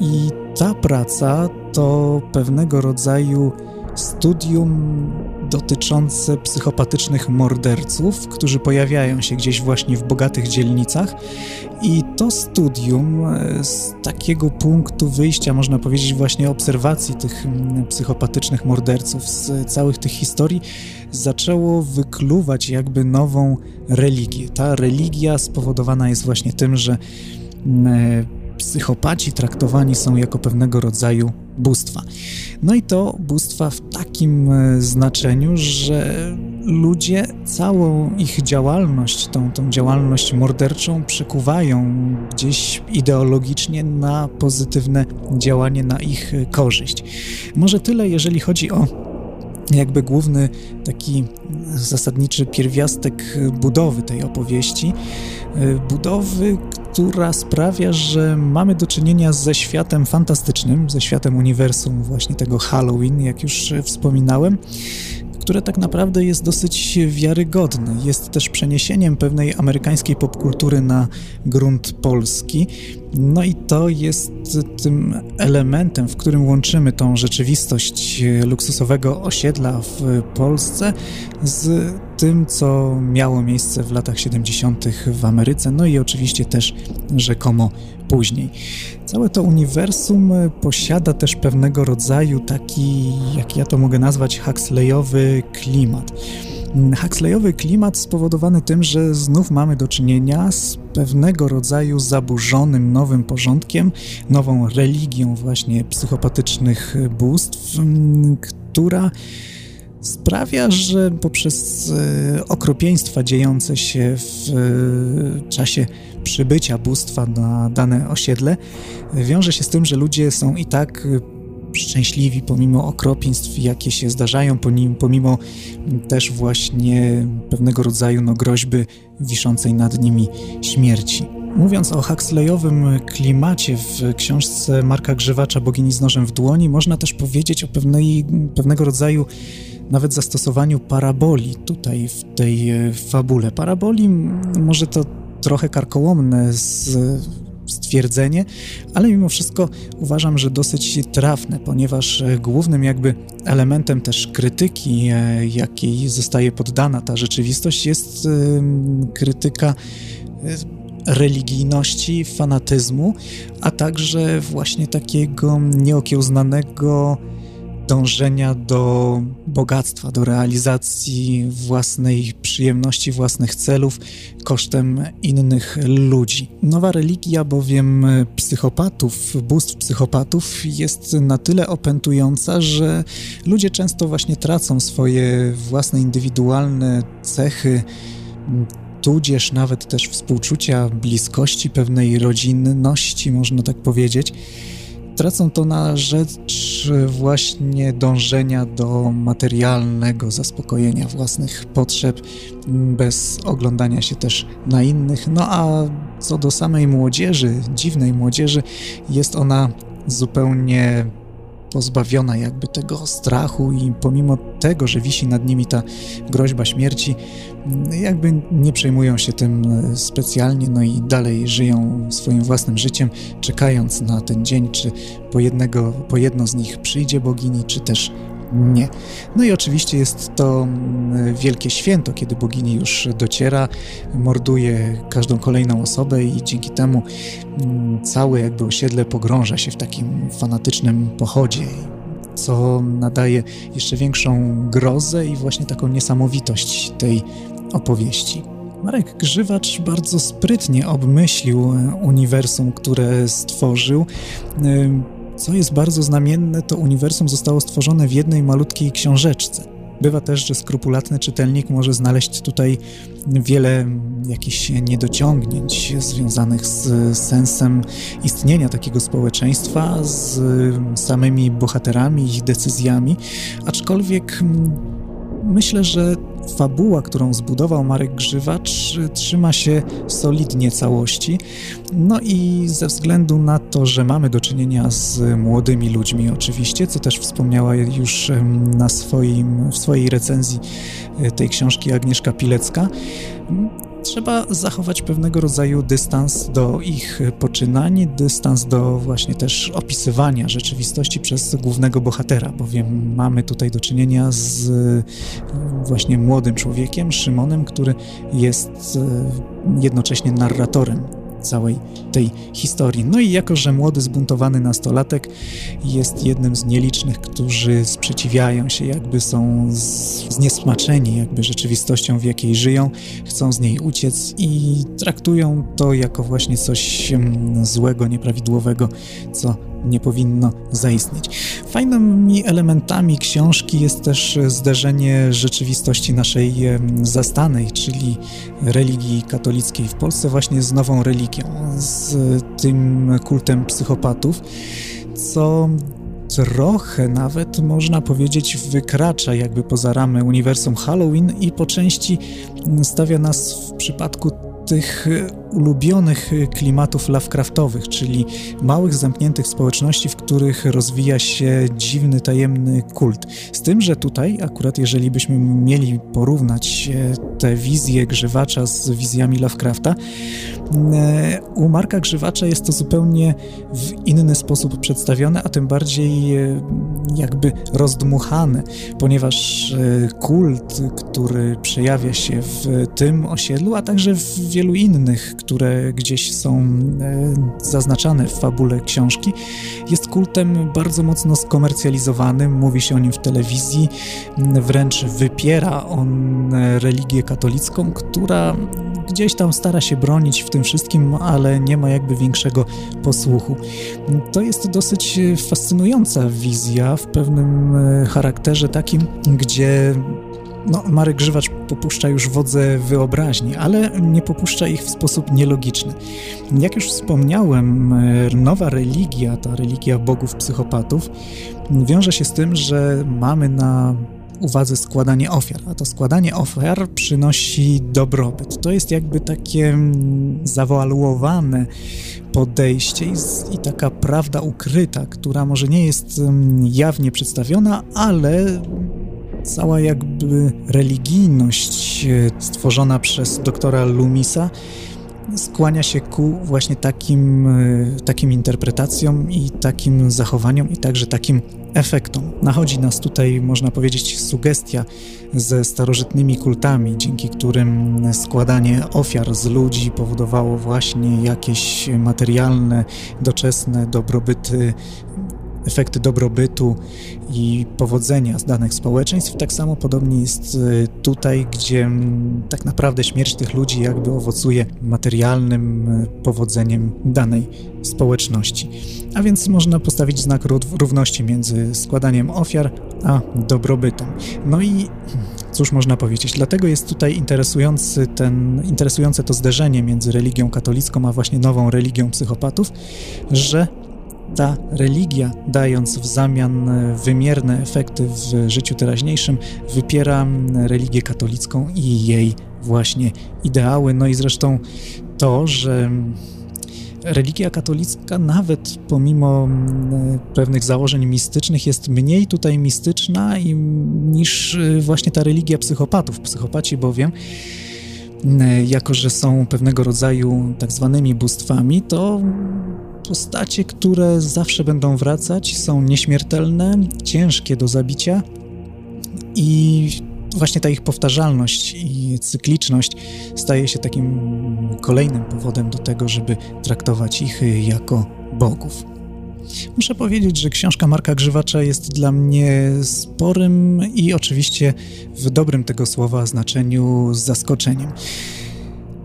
[SPEAKER 1] I ta praca to pewnego rodzaju studium dotyczące psychopatycznych morderców, którzy pojawiają się gdzieś właśnie w bogatych dzielnicach. I to studium e, z takiego punktu wyjścia, można powiedzieć, właśnie obserwacji tych psychopatycznych morderców, z całych tych historii, zaczęło wykluwać jakby nową religię. Ta religia spowodowana jest właśnie tym, że e, psychopaci traktowani są jako pewnego rodzaju bóstwa. No i to bóstwa w takim e, znaczeniu, że ludzie całą ich działalność, tą, tą działalność morderczą przekuwają gdzieś ideologicznie na pozytywne działanie na ich korzyść. Może tyle, jeżeli chodzi o jakby główny taki zasadniczy pierwiastek budowy tej opowieści. E, budowy, która sprawia, że mamy do czynienia ze światem fantastycznym, ze światem uniwersum właśnie tego Halloween, jak już wspominałem, które tak naprawdę jest dosyć wiarygodne. Jest też przeniesieniem pewnej amerykańskiej popkultury na grunt polski. No i to jest tym elementem, w którym łączymy tą rzeczywistość luksusowego osiedla w Polsce z tym, co miało miejsce w latach 70. w Ameryce, no i oczywiście też rzekomo później. Całe to uniwersum posiada też pewnego rodzaju taki, jak ja to mogę nazwać, Huxleyowy klimat. Huxleyowy klimat spowodowany tym, że znów mamy do czynienia z pewnego rodzaju zaburzonym nowym porządkiem, nową religią właśnie psychopatycznych bóstw, która sprawia, że poprzez e, okropieństwa dziejące się w e, czasie przybycia bóstwa na dane osiedle wiąże się z tym, że ludzie są i tak szczęśliwi pomimo okropieństw, jakie się zdarzają, pomimo też właśnie pewnego rodzaju no, groźby wiszącej nad nimi śmierci. Mówiąc o Huxleyowym klimacie w książce Marka Grzywacza Bogini z nożem w dłoni, można też powiedzieć o pewnej, pewnego rodzaju nawet zastosowaniu paraboli tutaj w tej e, fabule. Paraboli może to trochę karkołomne stwierdzenie, ale mimo wszystko uważam, że dosyć trafne, ponieważ e, głównym jakby elementem też krytyki, e, jakiej zostaje poddana ta rzeczywistość, jest krytyka religijności, fanatyzmu, a także właśnie takiego nieokiełznanego dążenia do bogactwa, do realizacji własnej przyjemności, własnych celów kosztem innych ludzi. Nowa religia bowiem psychopatów, bóstw psychopatów jest na tyle opętująca, że ludzie często właśnie tracą swoje własne indywidualne cechy, tudzież nawet też współczucia, bliskości, pewnej rodzinności, można tak powiedzieć tracą to na rzecz właśnie dążenia do materialnego zaspokojenia własnych potrzeb, bez oglądania się też na innych. No a co do samej młodzieży, dziwnej młodzieży, jest ona zupełnie pozbawiona jakby tego strachu i pomimo tego, że wisi nad nimi ta groźba śmierci, jakby nie przejmują się tym specjalnie, no i dalej żyją swoim własnym życiem, czekając na ten dzień, czy po, jednego, po jedno z nich przyjdzie bogini, czy też nie. No i oczywiście jest to mm, wielkie święto, kiedy bogini już dociera, morduje każdą kolejną osobę i dzięki temu mm, całe jakby osiedle pogrąża się w takim fanatycznym pochodzie, co nadaje jeszcze większą grozę i właśnie taką niesamowitość tej opowieści. Marek Grzywacz bardzo sprytnie obmyślił uniwersum, które stworzył co jest bardzo znamienne, to uniwersum zostało stworzone w jednej malutkiej książeczce. Bywa też, że skrupulatny czytelnik może znaleźć tutaj wiele jakichś niedociągnięć związanych z sensem istnienia takiego społeczeństwa, z samymi bohaterami, ich decyzjami, aczkolwiek myślę, że fabuła, którą zbudował Marek Grzywacz, trzyma się solidnie całości. No i ze względu na to, że mamy do czynienia z młodymi ludźmi oczywiście, co też wspomniała już na swoim, w swojej recenzji e, tej książki Agnieszka Pilecka, trzeba zachować pewnego rodzaju dystans do ich poczynań, dystans do właśnie też opisywania rzeczywistości przez głównego bohatera, bowiem mamy tutaj do czynienia z właśnie młodym człowiekiem, Szymonem, który jest jednocześnie narratorem całej tej historii. No i jako, że młody, zbuntowany nastolatek jest jednym z nielicznych, którzy sprzeciwiają się, jakby są zniesmaczeni jakby rzeczywistością, w jakiej żyją, chcą z niej uciec i traktują to jako właśnie coś złego, nieprawidłowego, co nie powinno zaistnieć. Fajnymi elementami książki jest też zderzenie rzeczywistości naszej zastanej, czyli religii katolickiej w Polsce właśnie z nową religią, z tym kultem psychopatów, co trochę nawet można powiedzieć wykracza jakby poza ramy uniwersum Halloween i po części stawia nas w przypadku tych ulubionych klimatów Lovecraftowych, czyli małych, zamkniętych społeczności, w których rozwija się dziwny, tajemny kult. Z tym, że tutaj, akurat jeżeli byśmy mieli porównać te wizje Grzywacza z wizjami Lovecrafta, u Marka Grzywacza jest to zupełnie w inny sposób przedstawione, a tym bardziej jakby rozdmuchane, ponieważ kult, który przejawia się w tym osiedlu, a także w wielu innych, które gdzieś są e, zaznaczane w fabule książki, jest kultem bardzo mocno skomercjalizowanym, mówi się o nim w telewizji, wręcz wypiera on religię katolicką, która gdzieś tam stara się bronić w tym wszystkim, ale nie ma jakby większego posłuchu. To jest dosyć fascynująca wizja w pewnym e, charakterze takim, gdzie no, Marek Grzywacz popuszcza już wodze wyobraźni, ale nie popuszcza ich w sposób nielogiczny. Jak już wspomniałem, e, nowa religia, ta religia bogów psychopatów, wiąże się z tym, że mamy na uwadze składanie ofiar, a to składanie ofiar przynosi dobrobyt. To jest jakby takie mm, zawoalowane podejście i, i, taka prawda ukryta, która może nie jest mm, jawnie przedstawiona, ale cała jakby religijność e, stworzona przez doktora Lumisa skłania się ku właśnie takim, e, takim interpretacjom i takim zachowaniom i także takim efektom. Nachodzi nas tutaj, można powiedzieć, sugestia ze starożytnymi kultami, dzięki którym składanie ofiar z ludzi powodowało właśnie jakieś materialne, doczesne dobrobyty efekty dobrobytu i powodzenia z danych społeczeństw. Tak samo podobnie jest y, tutaj, gdzie tak naprawdę śmierć tych ludzi jakby owocuje materialnym y, powodzeniem danej społeczności. A więc można postawić znak równości między składaniem ofiar a dobrobytem. No i cóż można powiedzieć, dlatego jest tutaj interesujący ten, interesujące to zderzenie między religią katolicką a właśnie nową religią psychopatów, że ta religia, dając w zamian wymierne efekty w życiu teraźniejszym, wypiera religię katolicką i jej właśnie ideały. No i zresztą to, że religia katolicka, nawet pomimo pewnych założeń mistycznych, jest mniej tutaj mistyczna i, niż właśnie ta religia psychopatów. Psychopaci bowiem jako że są pewnego rodzaju tak zwanymi bóstwami, to postacie, które zawsze będą wracać, są nieśmiertelne, ciężkie do zabicia i właśnie ta ich powtarzalność i cykliczność staje się takim kolejnym powodem do tego, żeby traktować ich jako bogów. Muszę powiedzieć, że książka Marka Grzywacza jest dla mnie sporym i oczywiście w dobrym tego słowa znaczeniu zaskoczeniem.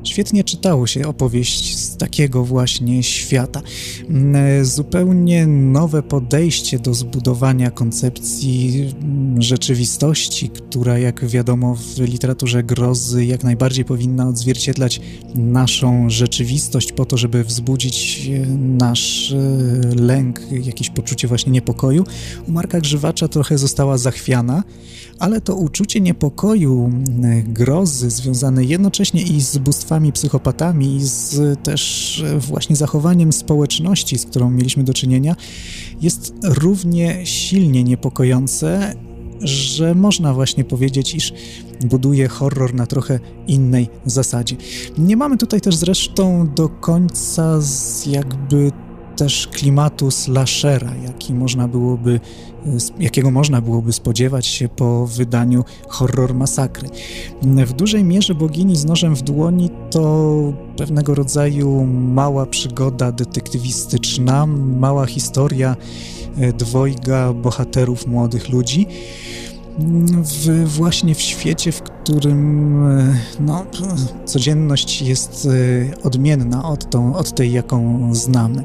[SPEAKER 1] Świetnie czytało się opowieść z takiego właśnie świata. Mm, zupełnie nowe podejście do zbudowania koncepcji mm, rzeczywistości, która jak wiadomo w literaturze grozy jak najbardziej powinna odzwierciedlać naszą rzeczywistość po to, żeby wzbudzić e, nasz e, lęk, jakieś poczucie właśnie niepokoju. U Marka Grzywacza trochę została zachwiana, ale to uczucie niepokoju, grozy związane jednocześnie i z bóstwami psychopatami, i z też właśnie zachowaniem społeczności, z którą mieliśmy do czynienia, jest równie silnie niepokojące że można właśnie powiedzieć, iż buduje horror na trochę innej zasadzie. Nie mamy tutaj też zresztą do końca jakby też klimatu slashera, jaki można byłoby, jakiego można byłoby spodziewać się po wydaniu Horror Masakry. W dużej mierze Bogini z nożem w dłoni to pewnego rodzaju mała przygoda detektywistyczna, mała historia e, dwojga bohaterów młodych ludzi, w, właśnie w świecie, w którym e, no, codzienność jest e, odmienna od, tą, od tej, jaką znamy.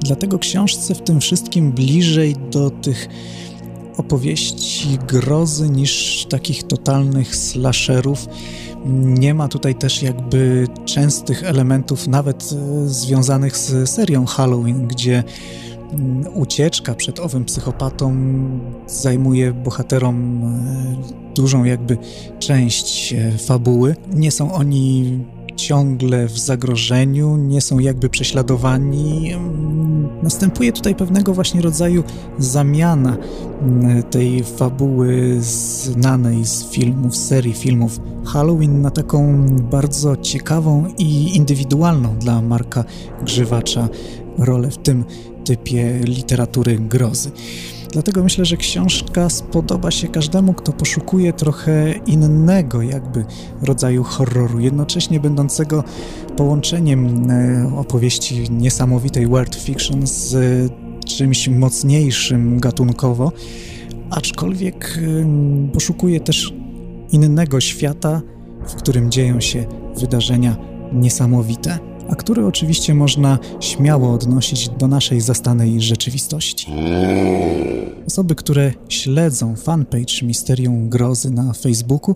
[SPEAKER 1] Dlatego książce w tym wszystkim bliżej do tych opowieści grozy niż takich totalnych slasherów. Nie ma tutaj też jakby częstych elementów, nawet e, związanych z serią Halloween, gdzie ucieczka przed owym psychopatą zajmuje bohaterom e, dużą jakby część e, fabuły. Nie są oni ciągle w zagrożeniu, nie są jakby prześladowani. Następuje tutaj pewnego właśnie rodzaju zamiana mm, tej fabuły znanej z filmów, serii filmów Halloween na taką bardzo ciekawą i indywidualną dla Marka Grzywacza rolę w tym typie literatury grozy. Dlatego myślę, że książka spodoba się każdemu, kto poszukuje trochę innego jakby rodzaju horroru, jednocześnie będącego połączeniem e, opowieści niesamowitej world fiction z czymś mocniejszym gatunkowo, aczkolwiek poszukuje też innego świata, w którym dzieją się wydarzenia niesamowite a który oczywiście można śmiało odnosić do naszej zastanej rzeczywistości. Osoby, które śledzą fanpage Misterium Grozy na Facebooku,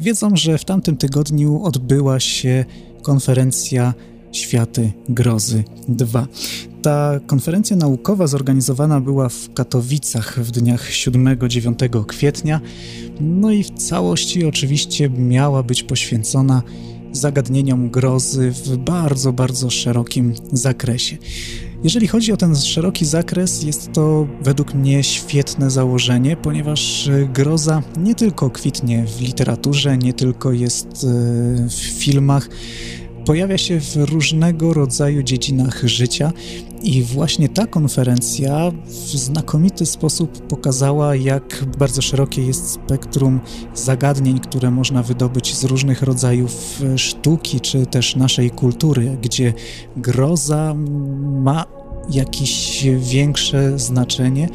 [SPEAKER 1] wiedzą, że w tamtym tygodniu odbyła się konferencja Światy Grozy 2. Ta konferencja naukowa zorganizowana była w Katowicach w dniach 7-9 kwietnia, no i w całości oczywiście miała być poświęcona zagadnieniom grozy w bardzo, bardzo szerokim zakresie. Jeżeli chodzi o ten szeroki zakres, jest to według mnie świetne założenie, ponieważ groza nie tylko kwitnie w literaturze, nie tylko jest e, w filmach, pojawia się w różnego rodzaju dziedzinach życia i właśnie ta konferencja w znakomity sposób pokazała, jak bardzo szerokie jest spektrum zagadnień, które można wydobyć z różnych rodzajów sztuki czy też naszej kultury, gdzie groza ma jakieś większe znaczenie,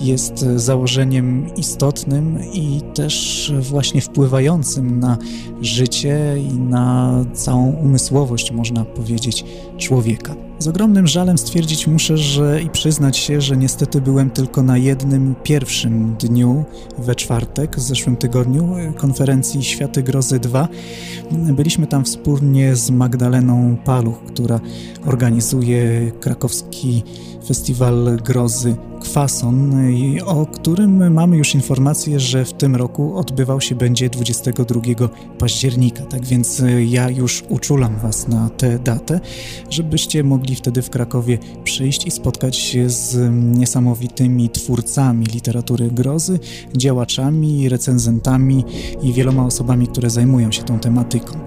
[SPEAKER 1] jest założeniem istotnym i też właśnie wpływającym na życie i na całą umysłowość, można powiedzieć, człowieka. Z ogromnym żalem stwierdzić muszę, że i przyznać się, że niestety byłem tylko na jednym pierwszym dniu we czwartek w zeszłym tygodniu konferencji Światy Grozy 2. Byliśmy tam wspólnie z Magdaleną Paluch, która organizuje krakowski festiwal grozy Kwason, o którym mamy już informację, że w tym roku odbywał się będzie 22 października. Tak więc e, ja już uczulam Was na tę datę, żebyście mogli wtedy w Krakowie przyjść i spotkać się z niesamowitymi twórcami literatury grozy, działaczami, recenzentami i wieloma osobami, które zajmują się tą tematyką.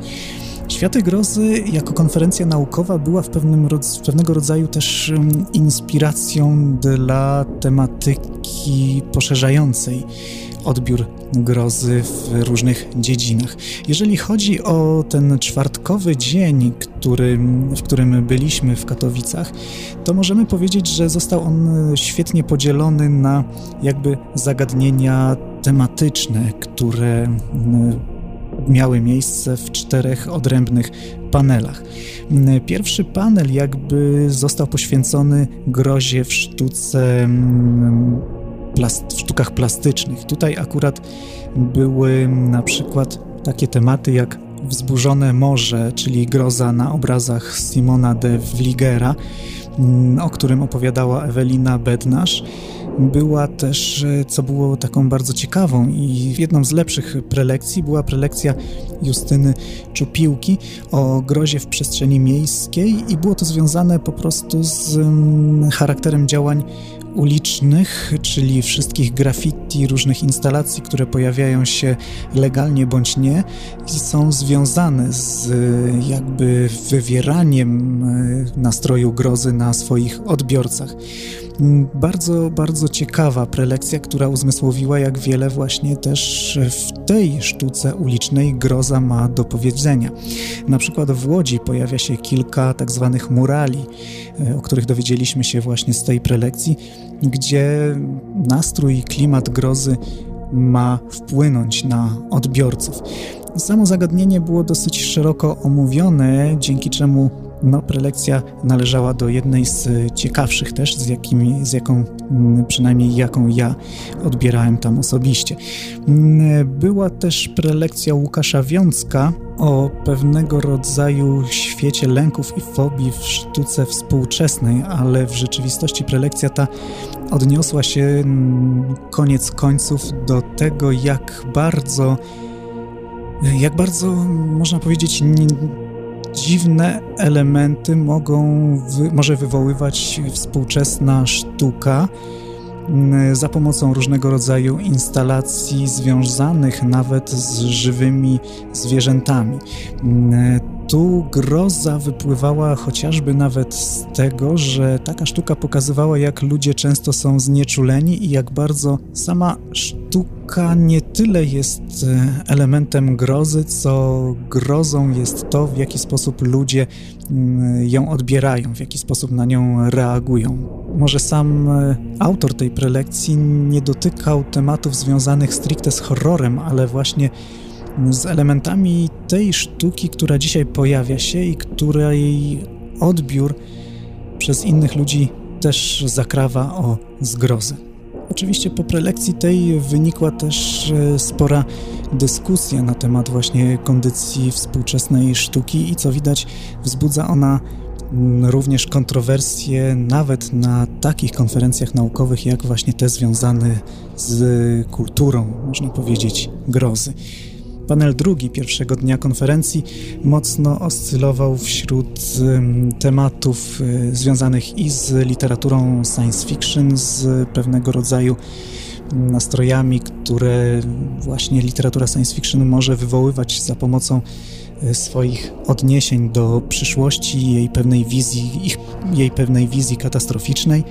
[SPEAKER 1] Światy Grozy jako konferencja naukowa była w, pewnym, pewnego rodzaju też inspiracją dla tematyki poszerzającej odbiór grozy w różnych dziedzinach. Jeżeli chodzi o ten czwartkowy dzień, który, w którym byliśmy w Katowicach, to możemy powiedzieć, że został on świetnie podzielony na jakby zagadnienia tematyczne, które miały miejsce w czterech odrębnych panelach. Pierwszy panel jakby został poświęcony grozie w sztuce mm, w sztukach plastycznych. Tutaj akurat były na przykład takie tematy jak Wzburzone Morze, czyli groza na obrazach Simona de Vligera, mm, o którym opowiadała Ewelina Bednarz była też, e, co było taką bardzo ciekawą i jedną z lepszych prelekcji była prelekcja Justyny Czupiłki o grozie w przestrzeni miejskiej i było to związane po prostu z mm, charakterem działań ulicznych, czyli wszystkich graffiti, różnych instalacji, które pojawiają się legalnie bądź nie, i są związane z jakby wywieraniem e, nastroju grozy na swoich odbiorcach. Bardzo, bardzo ciekawa prelekcja, która uzmysłowiła, jak wiele właśnie też w tej sztuce ulicznej groza ma do powiedzenia. Na przykład w Łodzi pojawia się kilka tak zwanych murali, e, o których dowiedzieliśmy się właśnie z tej prelekcji, gdzie nastrój i klimat grozy ma wpłynąć na odbiorców. Samo zagadnienie było dosyć szeroko omówione, dzięki czemu no, prelekcja należała do jednej z ciekawszych też, z, jakimi, z jaką, mm, przynajmniej jaką ja odbierałem tam osobiście. Mm, była też prelekcja Łukasza Wiązka o pewnego rodzaju świecie lęków i fobii w sztuce współczesnej, ale w rzeczywistości prelekcja ta odniosła się mm, koniec końców do tego, jak bardzo jak bardzo, można powiedzieć, dziwne elementy mogą, wy, może wywoływać współczesna sztuka mm, za pomocą różnego rodzaju instalacji związanych nawet z żywymi zwierzętami. Mm, tu groza wypływała chociażby nawet z tego, że taka sztuka pokazywała, jak ludzie często są znieczuleni i jak bardzo sama sztuka nie tyle jest e, elementem grozy, co grozą jest to, w jaki sposób ludzie mm, ją odbierają, w jaki sposób na nią reagują. Może sam e, autor tej prelekcji nie dotykał tematów związanych stricte z horrorem, ale właśnie z elementami tej sztuki, która dzisiaj pojawia się i której odbiór przez innych ludzi też zakrawa o zgrozę. Oczywiście po prelekcji tej wynikła też e, spora dyskusja na temat właśnie kondycji współczesnej sztuki i co widać wzbudza ona mm, również kontrowersje nawet na takich konferencjach naukowych jak właśnie te związane z kulturą, można powiedzieć, grozy. Panel drugi pierwszego dnia konferencji mocno oscylował wśród tematów y, związanych i z literaturą science fiction, z pewnego rodzaju nastrojami, które właśnie literatura science fiction może wywoływać za pomocą y, swoich odniesień do przyszłości, jej pewnej wizji, ich, jej pewnej wizji katastroficznej.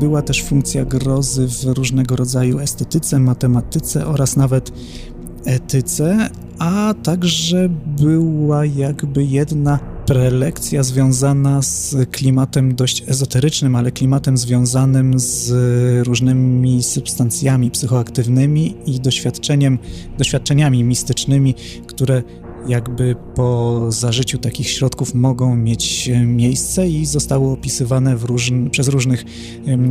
[SPEAKER 1] Była też funkcja grozy w różnego rodzaju estetyce, matematyce oraz nawet etyce, a także była jakby jedna prelekcja związana z klimatem dość ezoterycznym, ale klimatem związanym z różnymi substancjami psychoaktywnymi i doświadczeniem, doświadczeniami mistycznymi, które jakby po zażyciu takich środków mogą mieć miejsce i zostały opisywane przez różnych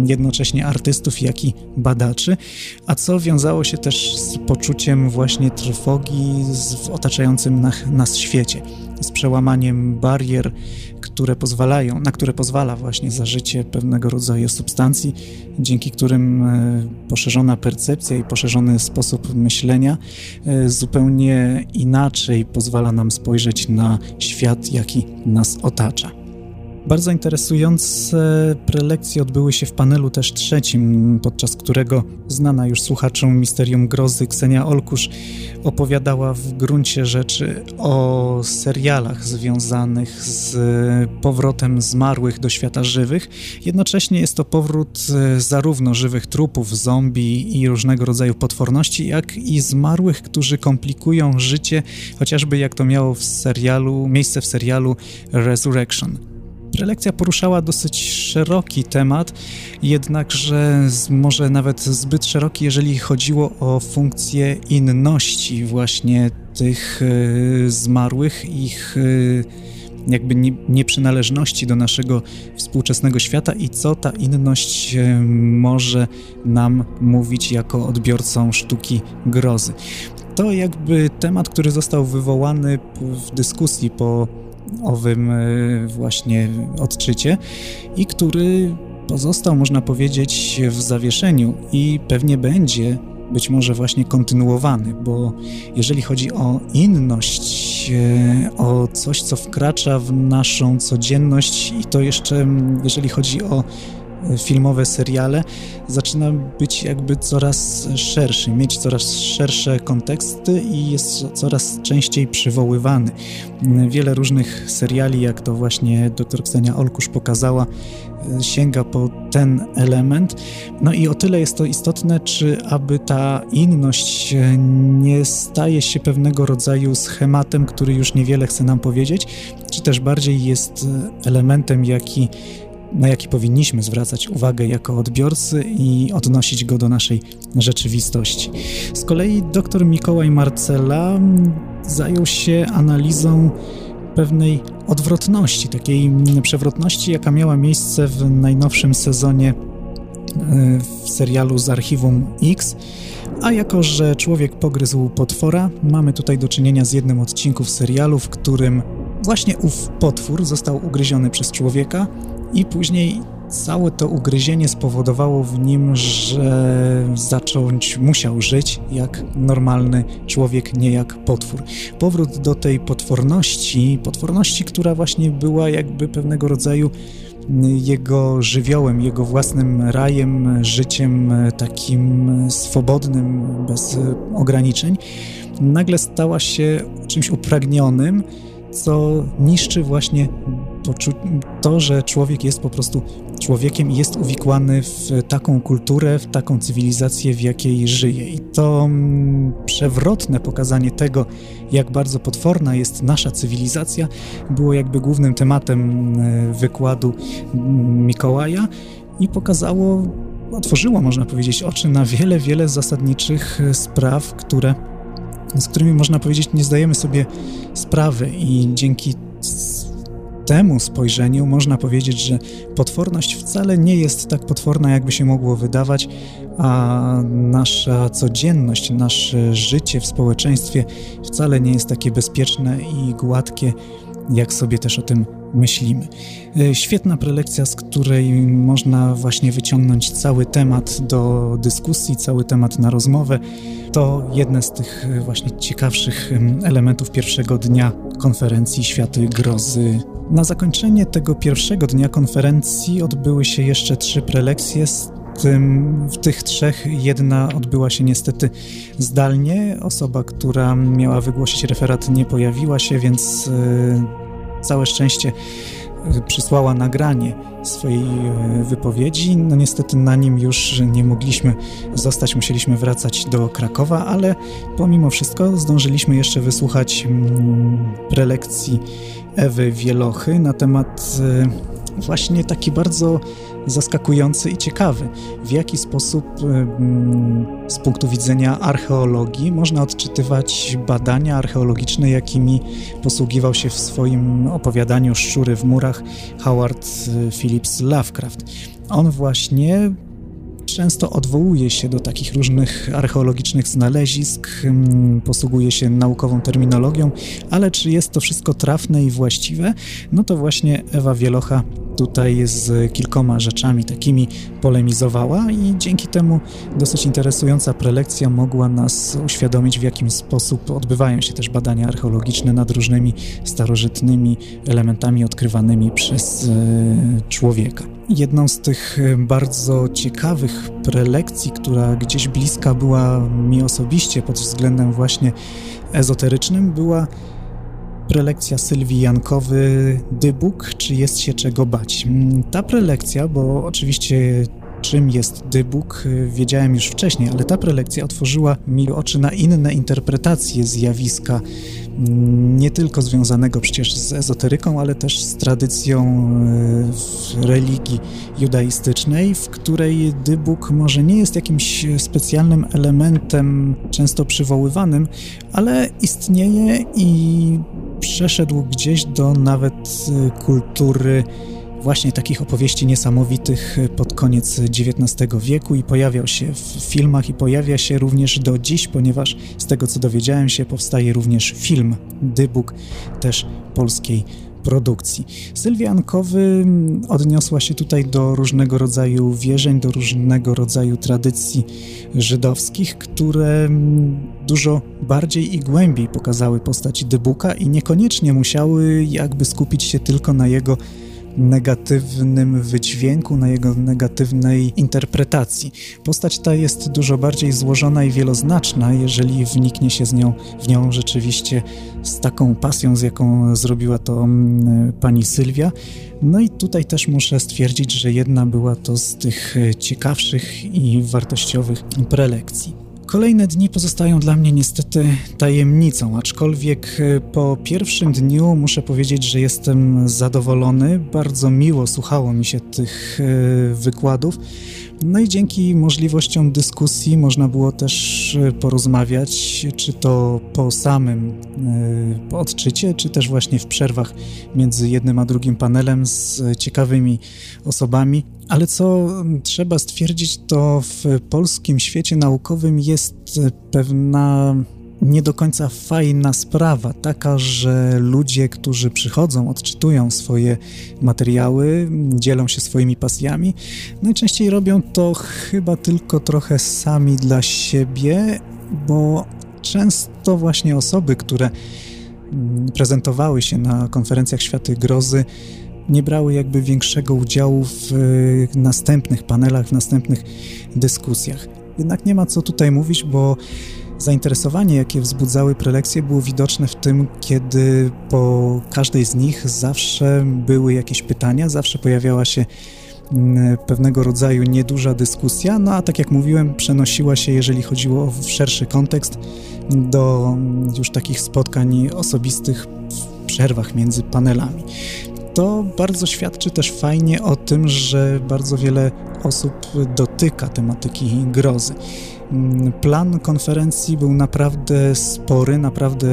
[SPEAKER 1] jednocześnie artystów, jak i badaczy, a co wiązało się też z poczuciem właśnie trwogi w otaczającym nas świecie, z przełamaniem barier, które pozwalają, na które pozwala właśnie zażycie pewnego rodzaju substancji, dzięki którym e, poszerzona percepcja i poszerzony sposób myślenia e, zupełnie inaczej pozwala nam spojrzeć na świat, jaki nas otacza. Bardzo interesujące prelekcje odbyły się w panelu też trzecim, podczas którego znana już słuchaczom misterium grozy Ksenia Olkusz opowiadała w gruncie rzeczy o serialach związanych z powrotem zmarłych do świata żywych. Jednocześnie jest to powrót e, zarówno żywych trupów, zombie i różnego rodzaju potworności, jak i zmarłych, którzy komplikują życie, chociażby jak to miało w serialu, miejsce w serialu Resurrection. Prelekcja poruszała dosyć szeroki temat, jednakże może nawet zbyt szeroki, jeżeli chodziło o funkcję inności właśnie tych y, zmarłych, ich y, jakby nie, nieprzynależności do naszego współczesnego świata i co ta inność y, może nam mówić jako odbiorcom sztuki grozy. To jakby temat, który został wywołany w dyskusji po owym e, właśnie odczycie i który pozostał, można powiedzieć, w zawieszeniu i pewnie będzie być może właśnie kontynuowany, bo jeżeli chodzi o inność, e, o coś, co wkracza w naszą codzienność i to jeszcze, jeżeli chodzi o filmowe seriale zaczyna być jakby coraz szerszy, mieć coraz szersze konteksty i jest coraz częściej przywoływany. Wiele różnych seriali, jak to właśnie dr Ksenia Olkusz pokazała, sięga po ten element. No i o tyle jest to istotne, czy aby ta inność nie staje się pewnego rodzaju schematem, który już niewiele chce nam powiedzieć, czy też bardziej jest elementem, jaki na jaki powinniśmy zwracać uwagę jako odbiorcy i odnosić go do naszej rzeczywistości. Z kolei dr Mikołaj Marcela zajął się analizą pewnej odwrotności, takiej przewrotności, jaka miała miejsce w najnowszym sezonie e, w serialu z archiwum X. A jako, że człowiek pogryzł potwora, mamy tutaj do czynienia z jednym odcinków serialu, w którym właśnie ów potwór został ugryziony przez człowieka i później całe to ugryzienie spowodowało w nim, że zacząć musiał żyć jak normalny człowiek, nie jak potwór. Powrót do tej potworności, potworności, która właśnie była jakby pewnego rodzaju jego żywiołem, jego własnym rajem, życiem takim swobodnym, bez ograniczeń, nagle stała się czymś upragnionym, co niszczy właśnie to, że człowiek jest po prostu człowiekiem i jest uwikłany w taką kulturę, w taką cywilizację, w jakiej żyje. I to mm, przewrotne pokazanie tego, jak bardzo potworna jest nasza cywilizacja, było jakby głównym tematem e, wykładu mm, Mikołaja i pokazało, otworzyło, można powiedzieć, oczy na wiele, wiele zasadniczych e, spraw, które z którymi można powiedzieć nie zdajemy sobie sprawy i dzięki temu spojrzeniu można powiedzieć, że potworność wcale nie jest tak potworna, jakby się mogło wydawać, a nasza codzienność, nasze życie w społeczeństwie wcale nie jest takie bezpieczne i gładkie, jak sobie też o tym myślimy. E, świetna prelekcja, z której można właśnie wyciągnąć cały temat do dyskusji, cały temat na rozmowę. To jedne z tych e, właśnie ciekawszych elementów pierwszego dnia konferencji Światy Grozy. Na zakończenie tego pierwszego dnia konferencji odbyły się jeszcze trzy prelekcje, z tym w tych trzech jedna odbyła się niestety zdalnie. Osoba, która miała wygłosić referat nie pojawiła się, więc e, całe szczęście e, przysłała nagranie swojej e, wypowiedzi. No niestety na nim już nie mogliśmy zostać, musieliśmy wracać do Krakowa, ale pomimo wszystko zdążyliśmy jeszcze wysłuchać mm, prelekcji Ewy Wielochy na temat e, właśnie taki bardzo zaskakujący i ciekawy, w jaki sposób z punktu widzenia archeologii można odczytywać badania archeologiczne, jakimi posługiwał się w swoim opowiadaniu Szczury w murach Howard y, Phillips Lovecraft. On właśnie często odwołuje się do takich różnych archeologicznych znalezisk, posługuje się naukową terminologią, ale czy jest to wszystko trafne i właściwe? No to właśnie Ewa Wielocha tutaj z kilkoma rzeczami takimi polemizowała i dzięki temu dosyć interesująca prelekcja mogła nas uświadomić, w jakim sposób odbywają się też badania archeologiczne nad różnymi starożytnymi elementami odkrywanymi przez e, człowieka. Jedną z tych bardzo ciekawych prelekcji, która gdzieś bliska była mi osobiście pod względem właśnie ezoterycznym, była prelekcja Sylwii Jankowy Dybuk, czy jest się czego bać. Mm, ta prelekcja, bo oczywiście czym jest dybuk, wiedziałem już wcześniej, ale ta prelekcja otworzyła mi oczy na inne interpretacje zjawiska, nie tylko związanego przecież z ezoteryką, ale też z tradycją e, religii judaistycznej, w której dybuk może nie jest jakimś specjalnym elementem często przywoływanym, ale istnieje i przeszedł gdzieś do nawet y, kultury właśnie takich opowieści niesamowitych pod koniec XIX wieku i pojawiał się w filmach i pojawia się również do dziś, ponieważ z tego co dowiedziałem się powstaje również film Dybuk też polskiej produkcji. Sylwia Ankowy odniosła się tutaj do różnego rodzaju wierzeń, do różnego rodzaju tradycji żydowskich, które dużo bardziej i głębiej pokazały postać Dybuka i niekoniecznie musiały jakby skupić się tylko na jego negatywnym wydźwięku, na jego negatywnej interpretacji. Postać ta jest dużo bardziej złożona i wieloznaczna, jeżeli wniknie się z nią, w nią rzeczywiście z taką pasją, z jaką zrobiła to mm, pani Sylwia. No i tutaj też muszę stwierdzić, że jedna była to z tych ciekawszych i wartościowych prelekcji. Kolejne dni pozostają dla mnie niestety tajemnicą, aczkolwiek e, po pierwszym dniu muszę powiedzieć, że jestem zadowolony. Bardzo miło słuchało mi się tych e, wykładów. No i dzięki możliwościom dyskusji można było też e, porozmawiać, czy to po samym po odczycie, czy też właśnie w przerwach między jednym a drugim panelem z ciekawymi osobami. Ale co trzeba stwierdzić, to w polskim świecie naukowym jest pewna nie do końca fajna sprawa, taka, że ludzie, którzy przychodzą, odczytują swoje materiały, dzielą się swoimi pasjami, najczęściej robią to chyba tylko trochę sami dla siebie, bo często właśnie osoby, które prezentowały się na konferencjach Światy Grozy, nie brały jakby większego udziału w e, następnych panelach, w następnych dyskusjach. Jednak nie ma co tutaj mówić, bo zainteresowanie, jakie wzbudzały prelekcje, było widoczne w tym, kiedy po każdej z nich zawsze były jakieś pytania, zawsze pojawiała się mm, pewnego rodzaju nieduża dyskusja, no a tak jak mówiłem, przenosiła się, jeżeli chodziło o szerszy kontekst, do mm, już takich spotkań osobistych w przerwach między panelami to bardzo świadczy też fajnie o tym, że bardzo wiele osób dotyka tematyki grozy. Mm, plan konferencji był naprawdę spory, naprawdę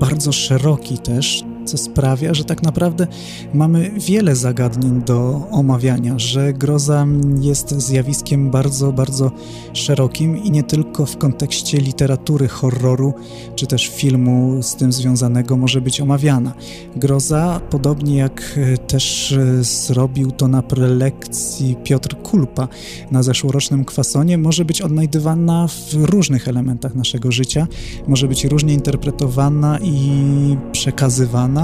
[SPEAKER 1] bardzo szeroki też co sprawia, że tak naprawdę mamy wiele zagadnień do omawiania, że groza jest zjawiskiem bardzo, bardzo szerokim i nie tylko w kontekście literatury horroru, czy też filmu z tym związanego może być omawiana. Groza, podobnie jak też zrobił to na prelekcji Piotr Kulpa na zeszłorocznym kwasonie, może być odnajdywana w różnych elementach naszego życia, może być różnie interpretowana i przekazywana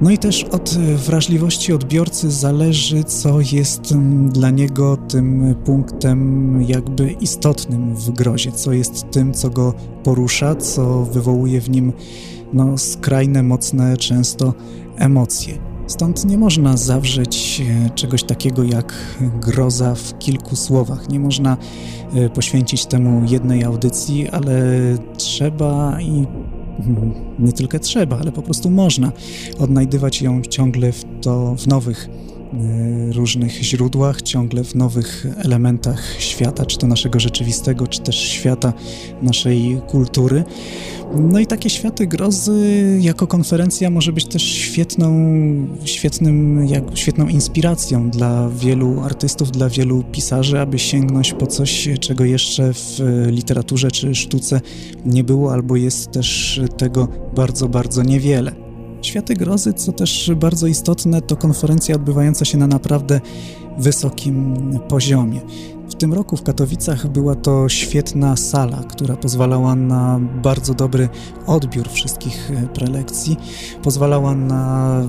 [SPEAKER 1] no i też od wrażliwości odbiorcy zależy, co jest dla niego tym punktem jakby istotnym w grozie, co jest tym, co go porusza, co wywołuje w nim no, skrajne, mocne często emocje. Stąd nie można zawrzeć e, czegoś takiego jak groza w kilku słowach. Nie można e, poświęcić temu jednej audycji, ale trzeba i. nie tylko trzeba, ale po prostu można odnajdywać ją ciągle w, to, w nowych różnych źródłach, ciągle w nowych elementach świata, czy to naszego rzeczywistego, czy też świata naszej kultury. No i takie światy grozy jako konferencja może być też świetną, świetnym, jak, świetną inspiracją dla wielu artystów, dla wielu pisarzy, aby sięgnąć po coś, czego jeszcze w literaturze czy sztuce nie było, albo jest też tego bardzo, bardzo niewiele. Światy grozy, co też bardzo istotne, to konferencja odbywająca się na naprawdę wysokim poziomie. W tym roku w Katowicach była to świetna sala, która pozwalała na bardzo dobry odbiór wszystkich e, prelekcji, pozwalała na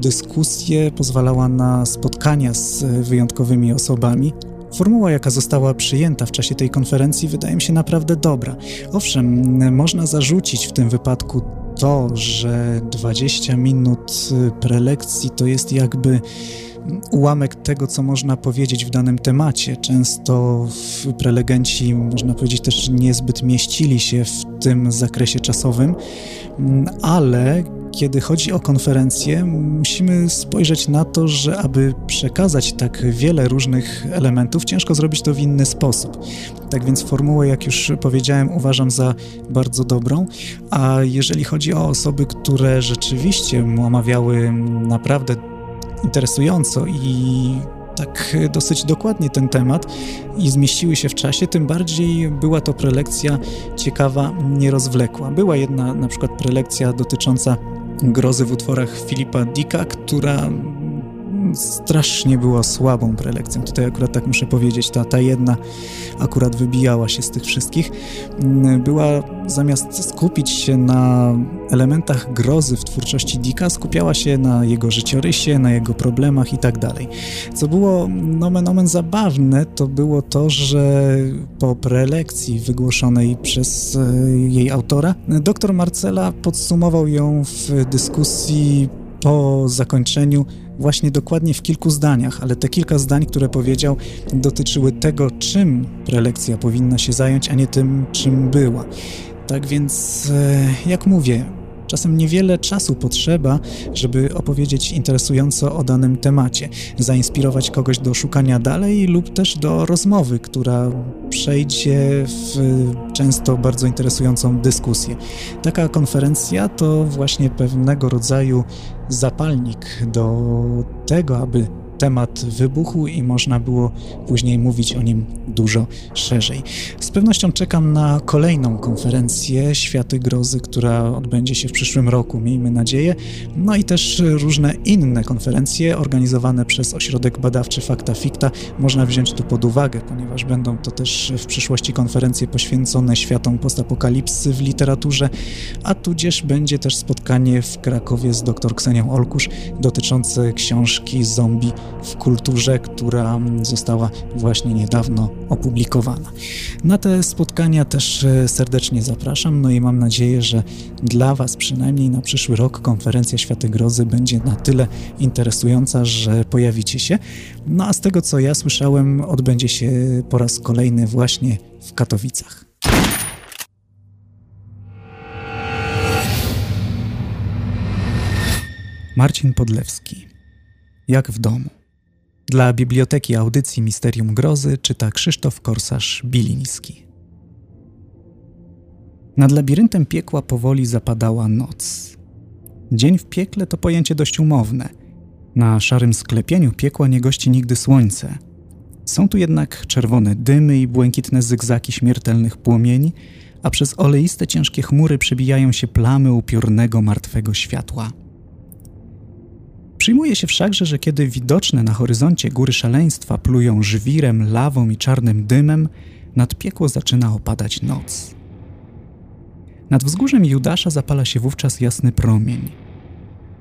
[SPEAKER 1] dyskusje, pozwalała na spotkania z e, wyjątkowymi osobami. Formuła, jaka została przyjęta w czasie tej konferencji, wydaje mi się naprawdę dobra. Owszem, można zarzucić w tym wypadku to, że 20 minut e, prelekcji to jest jakby ułamek tego, co można powiedzieć w danym temacie. Często prelegenci, można powiedzieć, też niezbyt mieścili się w tym zakresie czasowym, ale kiedy chodzi o konferencję, musimy spojrzeć na to, że aby przekazać tak wiele różnych elementów, ciężko zrobić to w inny sposób. Tak więc formułę, jak już powiedziałem, uważam za bardzo dobrą, a jeżeli chodzi o osoby, które rzeczywiście omawiały naprawdę interesująco i tak dosyć dokładnie ten temat i zmieściły się w czasie, tym bardziej była to prelekcja ciekawa, nierozwlekła. Była jedna na przykład prelekcja dotycząca grozy w utworach Filipa Dicka, która strasznie była słabą prelekcją. Tutaj akurat tak muszę powiedzieć, ta, ta jedna akurat wybijała się z tych wszystkich. Mm, była zamiast skupić się na elementach grozy w twórczości Dicka, skupiała się na jego życiorysie, na jego problemach i tak dalej. Co było nomen omen zabawne, to było to, że po prelekcji wygłoszonej przez e, jej autora, dr Marcela podsumował ją w dyskusji po zakończeniu właśnie dokładnie w kilku zdaniach, ale te kilka zdań, które powiedział, dotyczyły tego, czym prelekcja powinna się zająć, a nie tym, czym była. Tak więc, e, jak mówię, Czasem niewiele czasu potrzeba, żeby opowiedzieć interesująco o danym temacie, zainspirować kogoś do szukania dalej lub też do rozmowy, która przejdzie w często bardzo interesującą dyskusję. Taka konferencja to właśnie pewnego rodzaju zapalnik do tego, aby temat wybuchł i można było później mówić o nim dużo szerzej. Z pewnością czekam na kolejną konferencję Światy Grozy, która odbędzie się w przyszłym roku, miejmy nadzieję. No i też różne inne konferencje organizowane przez Ośrodek Badawczy Fakta Ficta można wziąć tu pod uwagę, ponieważ będą to też w przyszłości konferencje poświęcone światom postapokalipsy w literaturze, a tudzież będzie też spotkanie w Krakowie z dr Ksenią Olkusz dotyczące książki Zombie w kulturze, która została właśnie niedawno opublikowana. Na te spotkania też e, serdecznie zapraszam, no i mam nadzieję, że dla Was przynajmniej na przyszły rok konferencja Światy Grozy będzie na tyle interesująca, że pojawicie się. No a z tego co ja słyszałem, odbędzie się po raz kolejny właśnie w Katowicach. Marcin Podlewski. Jak w domu. Dla Biblioteki Audycji Misterium Grozy czyta Krzysztof Korsarz-Biliński. Nad labiryntem piekła powoli zapadała noc. Dzień w piekle to pojęcie dość umowne. Na szarym sklepieniu piekła nie gości nigdy słońce. Są tu jednak czerwone dymy i błękitne zygzaki śmiertelnych płomieni, a przez oleiste ciężkie chmury przebijają się plamy upiornego martwego światła. Przyjmuje się wszakże, że kiedy widoczne na horyzoncie góry szaleństwa plują żwirem, lawą i czarnym dymem, nad piekło zaczyna opadać noc. Nad wzgórzem Judasza zapala się wówczas jasny promień.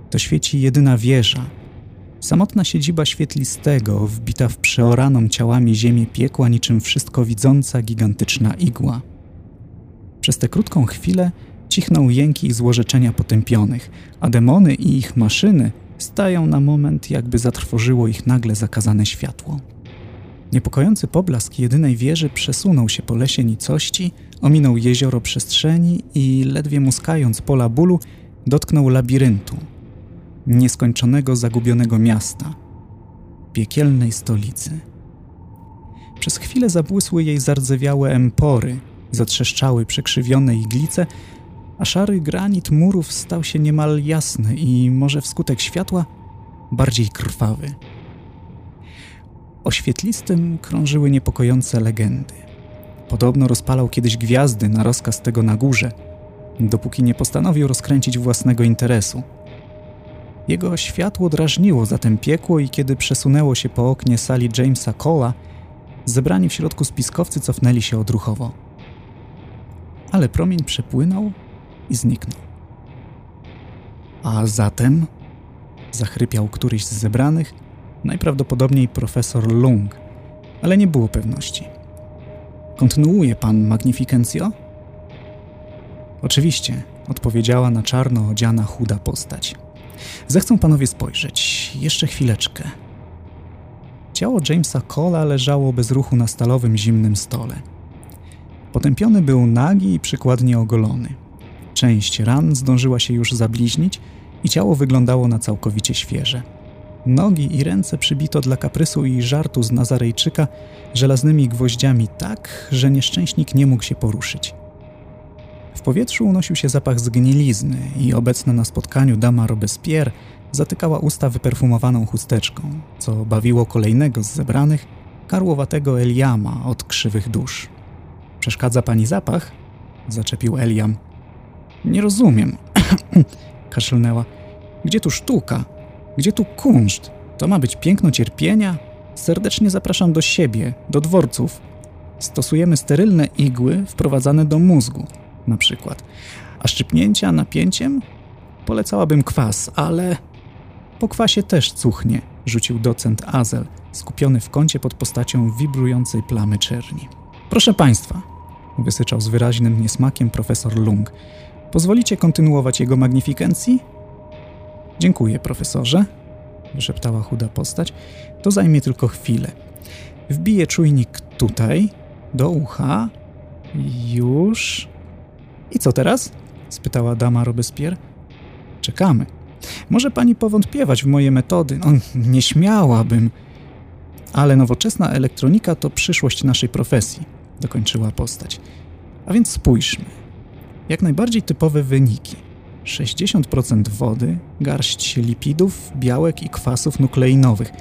[SPEAKER 1] To świeci jedyna wieża, samotna siedziba świetlistego, wbita w przeoraną ciałami ziemię piekła niczym wszystko widząca gigantyczna igła. Przez tę krótką chwilę cichną jęki i złorzeczenia potępionych, a demony i ich maszyny stają na moment, jakby zatrwożyło ich nagle zakazane światło. Niepokojący poblask jedynej wieży przesunął się po lesie nicości, ominął jezioro przestrzeni i, ledwie muskając pola bólu, dotknął labiryntu, nieskończonego zagubionego miasta, piekielnej stolicy. Przez chwilę zabłysły jej zardzewiałe empory, zatrzeszczały przekrzywione iglice, a szary granit murów stał się niemal jasny i może wskutek światła bardziej krwawy. O świetlistym krążyły niepokojące legendy. Podobno rozpalał kiedyś gwiazdy na rozkaz tego na górze, dopóki nie postanowił rozkręcić własnego interesu. Jego światło drażniło zatem piekło i kiedy przesunęło się po oknie sali Jamesa Cola, zebrani w środku spiskowcy cofnęli się odruchowo. Ale promień przepłynął i zniknął. A zatem, zachrypiał któryś z zebranych, najprawdopodobniej profesor Lung, ale nie było pewności. Kontynuuje pan Magnificencjo? Oczywiście, odpowiedziała na czarno odziana chuda postać. Zechcą panowie spojrzeć. Jeszcze chwileczkę. Ciało Jamesa Cola leżało bez ruchu na stalowym zimnym stole. Potępiony był nagi i przykładnie ogolony. Część ran zdążyła się już zabliźnić i ciało wyglądało na całkowicie świeże. Nogi i ręce przybito dla kaprysu i żartu z Nazarejczyka żelaznymi gwoździami tak, że nieszczęśnik nie mógł się poruszyć. W powietrzu unosił się zapach zgnilizny i obecna na spotkaniu dama Robespierre zatykała usta wyperfumowaną chusteczką, co bawiło kolejnego z zebranych, karłowatego Eliama od krzywych dusz. Przeszkadza pani zapach? zaczepił Eliam. Nie rozumiem. <clears throat> Kaszlnęła. Gdzie tu sztuka? Gdzie tu kunszt? To ma być piękno cierpienia? Serdecznie zapraszam do siebie, do dworców. Stosujemy sterylne igły wprowadzane do mózgu, na przykład. A szczypnięcia napięciem? Polecałabym kwas, ale po kwasie też cuchnie, rzucił docent Azel, skupiony w kącie pod postacią wibrującej plamy czerni. Proszę Państwa, wysyczał z wyraźnym niesmakiem profesor Lung. Pozwolicie kontynuować jego magnifikacji? Dziękuję, profesorze, wyszeptała chuda postać. To zajmie tylko chwilę. Wbiję czujnik tutaj, do ucha. Już. I co teraz? spytała dama Robespierre. Czekamy. Może pani powątpiewać w moje metody. No, nie śmiałabym. Ale nowoczesna elektronika to przyszłość naszej profesji, dokończyła postać. A więc spójrzmy. Jak najbardziej typowe wyniki. 60% wody, garść lipidów, białek i kwasów nukleinowych,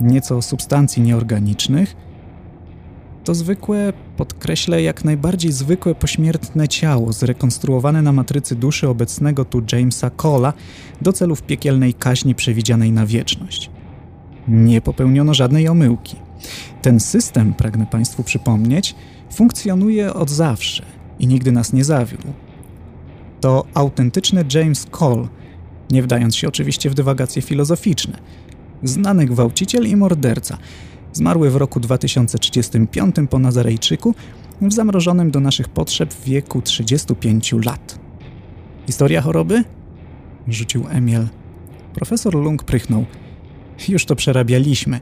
[SPEAKER 1] nieco substancji nieorganicznych. To zwykłe, podkreślę, jak najbardziej zwykłe pośmiertne ciało, zrekonstruowane na matrycy duszy obecnego tu Jamesa Cola do celów piekielnej kaźni przewidzianej na wieczność. Nie popełniono żadnej omyłki. Ten system, pragnę Państwu przypomnieć, funkcjonuje od zawsze i nigdy nas nie zawiódł. To autentyczny James Cole, nie wdając się oczywiście w dywagacje filozoficzne. Znany gwałciciel i morderca, zmarły w roku 2035 po Nazarejczyku w zamrożonym do naszych potrzeb wieku 35 lat. Historia choroby? Rzucił Emil. Profesor Lung prychnął. Już to przerabialiśmy.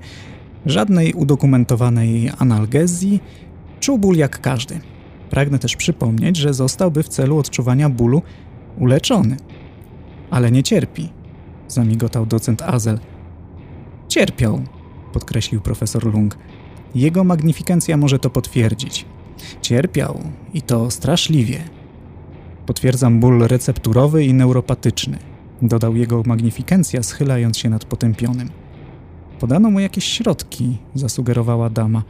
[SPEAKER 1] Żadnej udokumentowanej analgezji, czuł ból jak każdy. Pragnę też przypomnieć, że zostałby w celu odczuwania bólu uleczony. Ale nie cierpi, zamigotał docent Azel. Cierpiał, podkreślił profesor Lung. Jego magnifikencja może to potwierdzić. Cierpiał i to straszliwie. Potwierdzam ból recepturowy i neuropatyczny, dodał jego magnifikencja, schylając się nad potępionym. Podano mu jakieś środki, zasugerowała dama.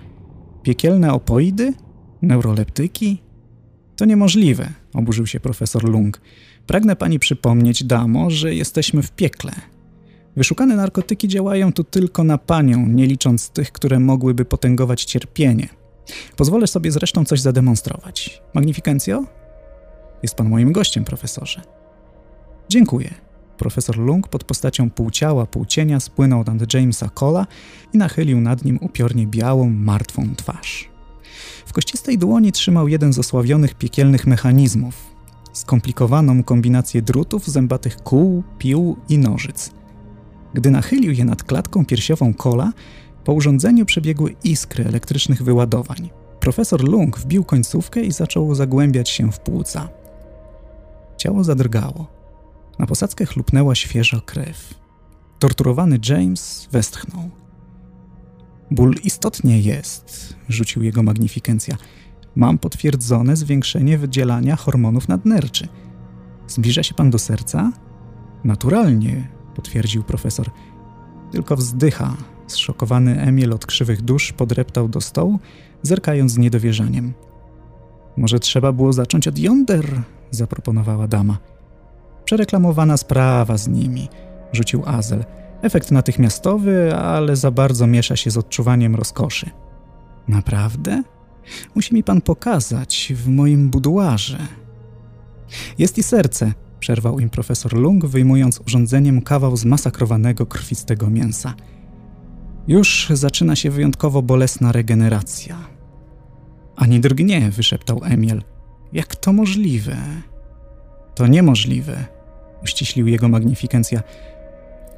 [SPEAKER 1] Piekielne opoidy? Neuroleptyki? To niemożliwe, oburzył się profesor Lung. Pragnę pani przypomnieć, damo, że jesteśmy w piekle. Wyszukane narkotyki działają tu tylko na panią, nie licząc tych, które mogłyby potęgować cierpienie. Pozwolę sobie zresztą coś zademonstrować. Magnifikencjo? Jest pan moim gościem, profesorze. Dziękuję. Profesor Lung pod postacią półciała, półcienia spłynął nad Jamesa Cola i nachylił nad nim upiornie białą, martwą twarz. W kościstej dłoni trzymał jeden z osławionych piekielnych mechanizmów. Skomplikowaną kombinację drutów, zębatych kół, pił i nożyc. Gdy nachylił je nad klatką piersiową Kola, po urządzeniu przebiegły iskry elektrycznych wyładowań. Profesor Lung wbił końcówkę i zaczął zagłębiać się w płuca. Ciało zadrgało. Na posadzkę chlupnęła świeża krew. Torturowany James westchnął. Ból istotnie jest, rzucił jego magnifikencja. Mam potwierdzone zwiększenie wydzielania hormonów nadnerczy. Zbliża się pan do serca? Naturalnie, potwierdził profesor. Tylko wzdycha. Zszokowany Emil od krzywych dusz podreptał do stołu, zerkając z niedowierzaniem. Może trzeba było zacząć od yonder, zaproponowała dama. Przereklamowana sprawa z nimi, rzucił Azel. Efekt natychmiastowy, ale za bardzo miesza się z odczuwaniem rozkoszy. Naprawdę? Musi mi pan pokazać w moim buduarze. Jest i serce, przerwał im profesor Lung, wyjmując urządzeniem kawał zmasakrowanego krwistego mięsa. Już zaczyna się wyjątkowo bolesna regeneracja. Ani drgnie, wyszeptał Emil. Jak to możliwe? To niemożliwe, uściślił jego magnifikencja.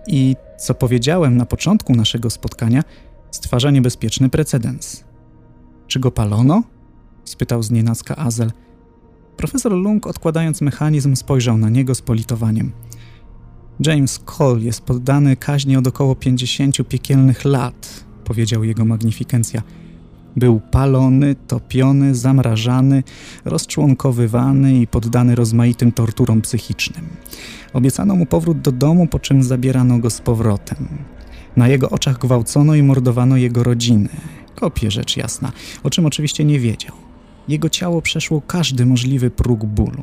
[SPEAKER 1] I co powiedziałem na początku naszego spotkania, stwarza niebezpieczny precedens. Czy go palono? spytał znienacka Azel. Profesor Lung, odkładając mechanizm, spojrzał na niego z politowaniem. James Cole jest poddany kaźni od około 50 piekielnych lat, powiedział jego magnifikencja. Był palony, topiony, zamrażany, rozczłonkowywany i poddany rozmaitym torturom psychicznym. Obiecano mu powrót do domu, po czym zabierano go z powrotem. Na jego oczach gwałcono i mordowano jego rodzinę. Kopie rzecz jasna, o czym oczywiście nie wiedział. Jego ciało przeszło każdy możliwy próg bólu.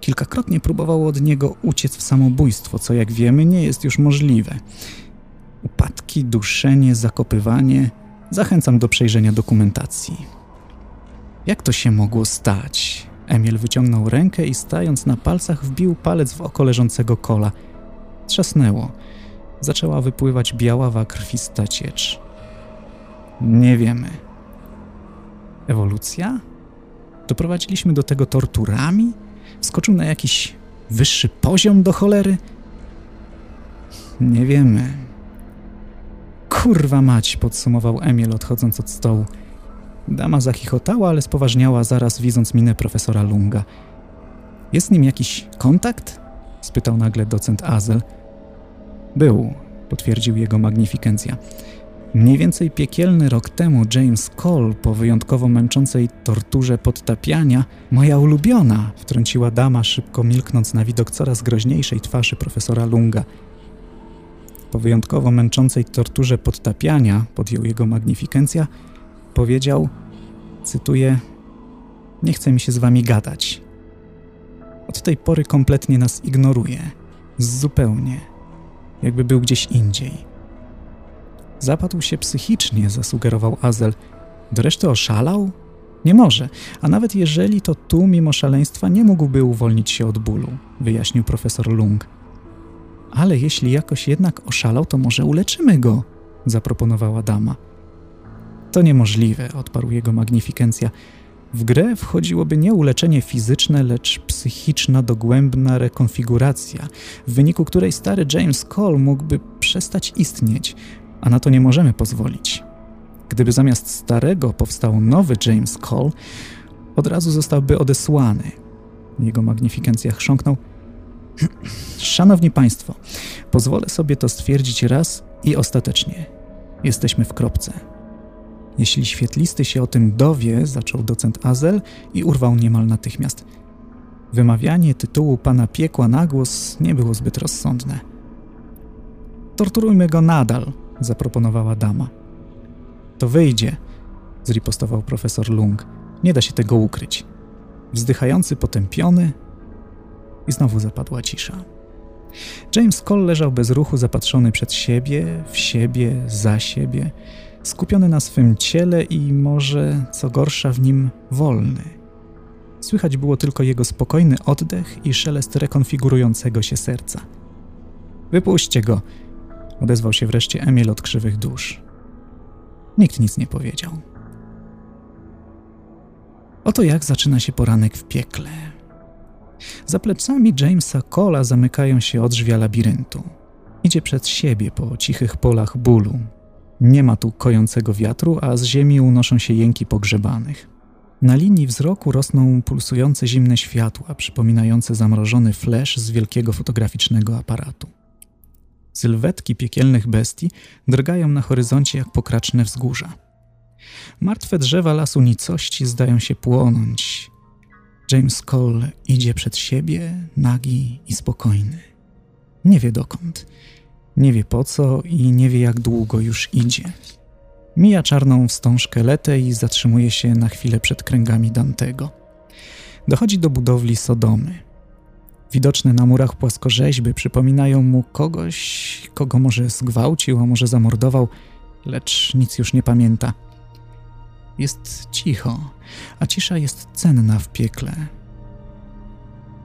[SPEAKER 1] Kilkakrotnie próbowało od niego uciec w samobójstwo, co jak wiemy nie jest już możliwe. Upadki, duszenie, zakopywanie. Zachęcam do przejrzenia dokumentacji. Jak to się mogło stać? Emil wyciągnął rękę i stając na palcach wbił palec w oko leżącego kola. Trzasnęło. Zaczęła wypływać biaława krwista ciecz. Nie wiemy. Ewolucja? Doprowadziliśmy do tego torturami? Skoczył na jakiś wyższy poziom do cholery? Nie wiemy. Kurwa mać, podsumował Emil odchodząc od stołu. Dama zachichotała, ale spoważniała zaraz, widząc minę profesora Lunga. Jest z nim jakiś kontakt? spytał nagle docent Azel. Był, potwierdził jego magnifikencja. Mniej więcej piekielny rok temu James Cole, po wyjątkowo męczącej torturze podtapiania, moja ulubiona, wtrąciła dama, szybko milknąc na widok coraz groźniejszej twarzy profesora Lunga. Po wyjątkowo męczącej torturze podtapiania, podjął jego magnifikencja, powiedział, cytuję, nie chce mi się z wami gadać. Od tej pory kompletnie nas ignoruje. Zupełnie. Jakby był gdzieś indziej. Zapadł się psychicznie, zasugerował Azel. Do reszty oszalał? Nie może, a nawet jeżeli to tu, mimo szaleństwa, nie mógłby uwolnić się od bólu, wyjaśnił profesor Lung. Ale jeśli jakoś jednak oszalał, to może uleczymy go, zaproponowała dama. To niemożliwe, odparł jego magnifikencja. W grę wchodziłoby nie uleczenie fizyczne, lecz psychiczna, dogłębna rekonfiguracja, w wyniku której stary James Cole mógłby przestać istnieć, a na to nie możemy pozwolić. Gdyby zamiast starego powstał nowy James Cole, od razu zostałby odesłany. Jego magnifikencja chrząknął. <clears throat> Szanowni Państwo, pozwolę sobie to stwierdzić raz i ostatecznie. Jesteśmy w kropce. Jeśli świetlisty się o tym dowie, zaczął docent Azel i urwał niemal natychmiast. Wymawianie tytułu pana piekła na głos nie było zbyt rozsądne. Torturujmy go nadal, zaproponowała dama. To wyjdzie, zripostował profesor Lung. Nie da się tego ukryć. Wzdychający, potępiony. I znowu zapadła cisza. James Cole leżał bez ruchu, zapatrzony przed siebie, w siebie, za siebie, skupiony na swym ciele i może, co gorsza, w nim wolny. Słychać było tylko jego spokojny oddech i szelest rekonfigurującego się serca. Wypuśćcie go, odezwał się wreszcie Emil od krzywych dusz. Nikt nic nie powiedział. Oto jak zaczyna się poranek w piekle. Za plecami Jamesa Cola zamykają się odrzwia labiryntu. Idzie przed siebie po cichych polach bólu. Nie ma tu kojącego wiatru, a z ziemi unoszą się jęki pogrzebanych. Na linii wzroku rosną pulsujące zimne światła, przypominające zamrożony flash z wielkiego fotograficznego aparatu. Sylwetki piekielnych bestii drgają na horyzoncie jak pokraczne wzgórza. Martwe drzewa lasu nicości zdają się płonąć. James Cole idzie przed siebie, nagi i spokojny. Nie wie dokąd, nie wie po co i nie wie jak długo już idzie. Mija czarną wstążkę letę i zatrzymuje się na chwilę przed kręgami Dantego. Dochodzi do budowli Sodomy. Widoczne na murach płaskorzeźby przypominają mu kogoś, kogo może zgwałcił, a może zamordował, lecz nic już nie pamięta. Jest cicho, a cisza jest cenna w piekle.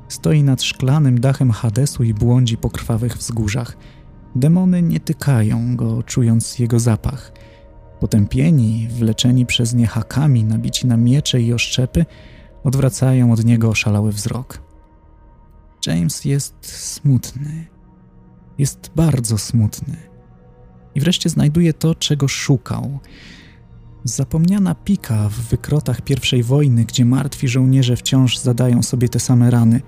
[SPEAKER 1] Stoi nad szklanym dachem Hadesu i błądzi po krwawych wzgórzach. Demony nie tykają go, czując jego zapach. Potępieni, wleczeni przez nie hakami, nabici na miecze i oszczepy, odwracają od niego oszalały wzrok. James jest smutny. Jest bardzo smutny. I wreszcie znajduje to, czego szukał. Zapomniana pika w wykrotach I wojny, gdzie martwi żołnierze wciąż zadają sobie te same rany.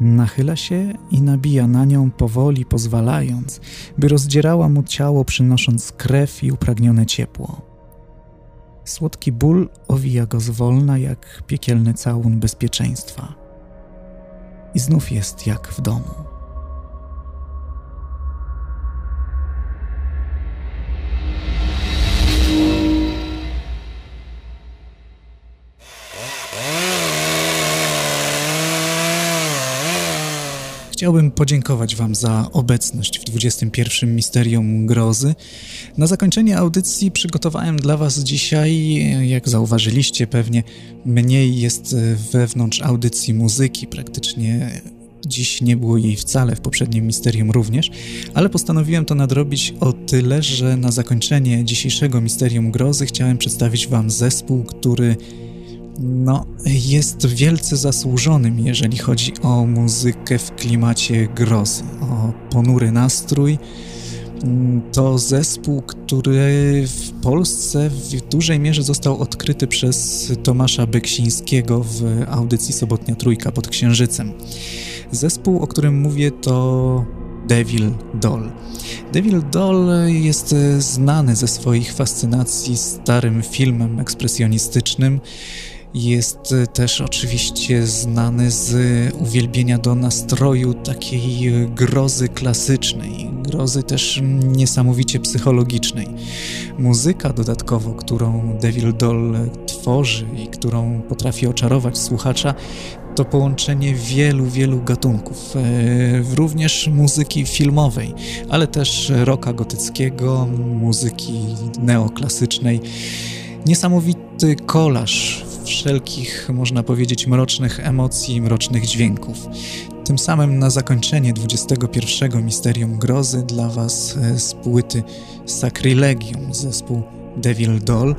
[SPEAKER 1] Nachyla się i nabija na nią powoli, pozwalając, by rozdzierała mu ciało, przynosząc krew i upragnione ciepło. Słodki ból owija go zwolna jak piekielny całun bezpieczeństwa i znów jest jak w domu. Chciałbym podziękować Wam za obecność w 21 Misterium Grozy. Na zakończenie audycji przygotowałem dla Was dzisiaj, jak zauważyliście pewnie, mniej jest wewnątrz audycji muzyki, praktycznie Dziś nie było jej wcale, w poprzednim Misterium również, ale postanowiłem to nadrobić o tyle, że na zakończenie dzisiejszego Misterium Grozy chciałem przedstawić Wam zespół, który no, jest wielce zasłużonym, jeżeli chodzi o muzykę w klimacie grozy, o ponury nastrój. To zespół, który w Polsce w dużej mierze został odkryty przez Tomasza Beksińskiego w audycji Sobotnia Trójka pod Księżycem. Zespół, o którym mówię, to Devil Doll. Devil Doll jest znany ze swoich fascynacji starym filmem ekspresjonistycznym. Jest też oczywiście znany z uwielbienia do nastroju takiej grozy klasycznej, grozy też niesamowicie psychologicznej. Muzyka dodatkowo, którą Devil Doll tworzy i którą potrafi oczarować słuchacza, to połączenie wielu, wielu gatunków, e, również muzyki filmowej, ale też rocka gotyckiego, muzyki neoklasycznej. Niesamowity kolaż wszelkich, można powiedzieć, mrocznych emocji, mrocznych dźwięków. Tym samym na zakończenie 21 Misterium Grozy dla Was e, z płyty Sacrilegium, zespół Devil Doll.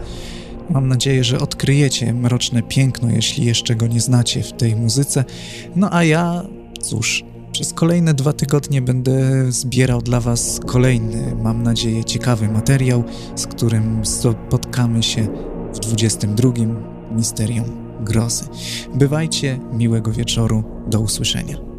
[SPEAKER 1] Mam nadzieję, że odkryjecie mroczne piękno, jeśli jeszcze go nie znacie w tej muzyce. No a ja, cóż, przez kolejne dwa tygodnie będę zbierał dla Was kolejny, mam nadzieję, ciekawy materiał, z którym spotkamy się w 22 Misterium Grozy. Bywajcie, miłego wieczoru, do usłyszenia.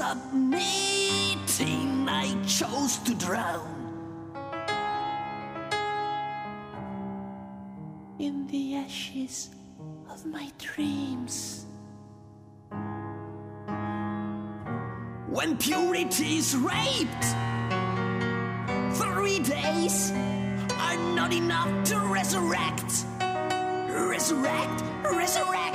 [SPEAKER 2] submitting, I chose to drown. In the ashes of my dreams. When purity is raped, three days are not enough to resurrect. Resurrect, resurrect.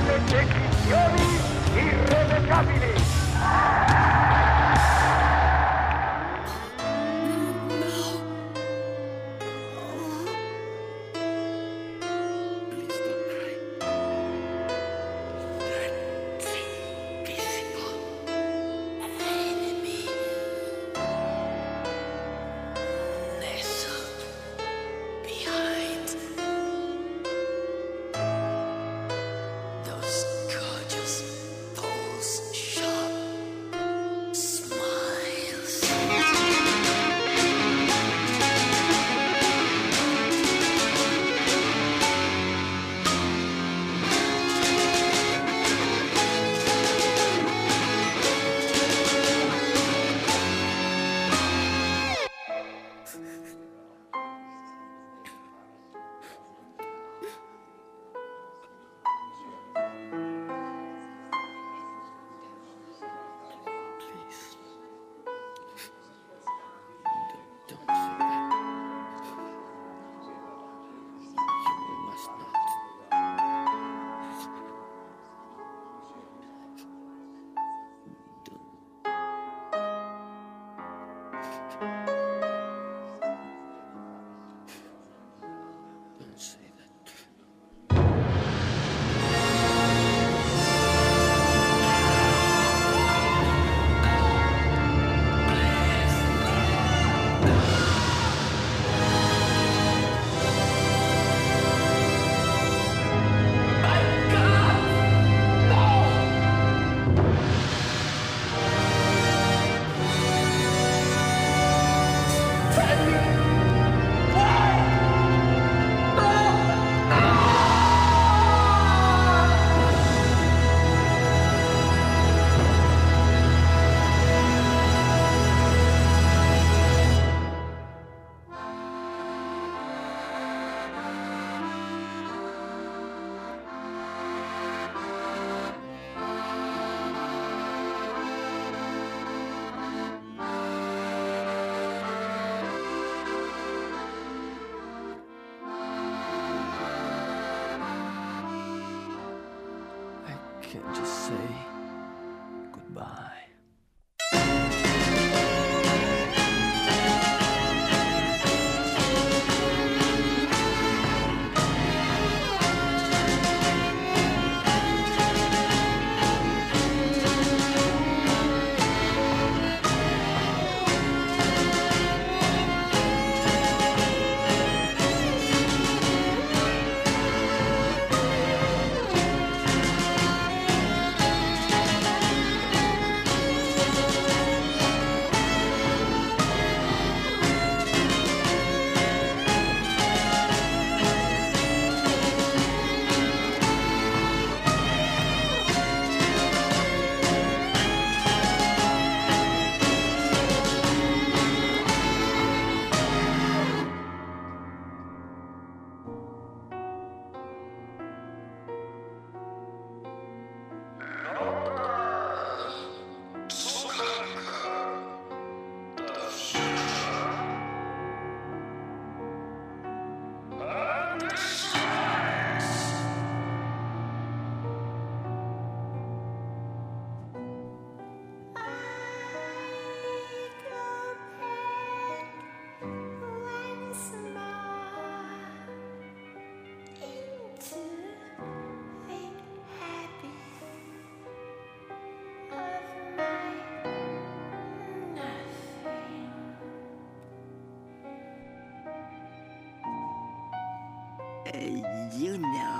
[SPEAKER 2] Giuseppe Cecchioni irrevocabile. Uh, you know,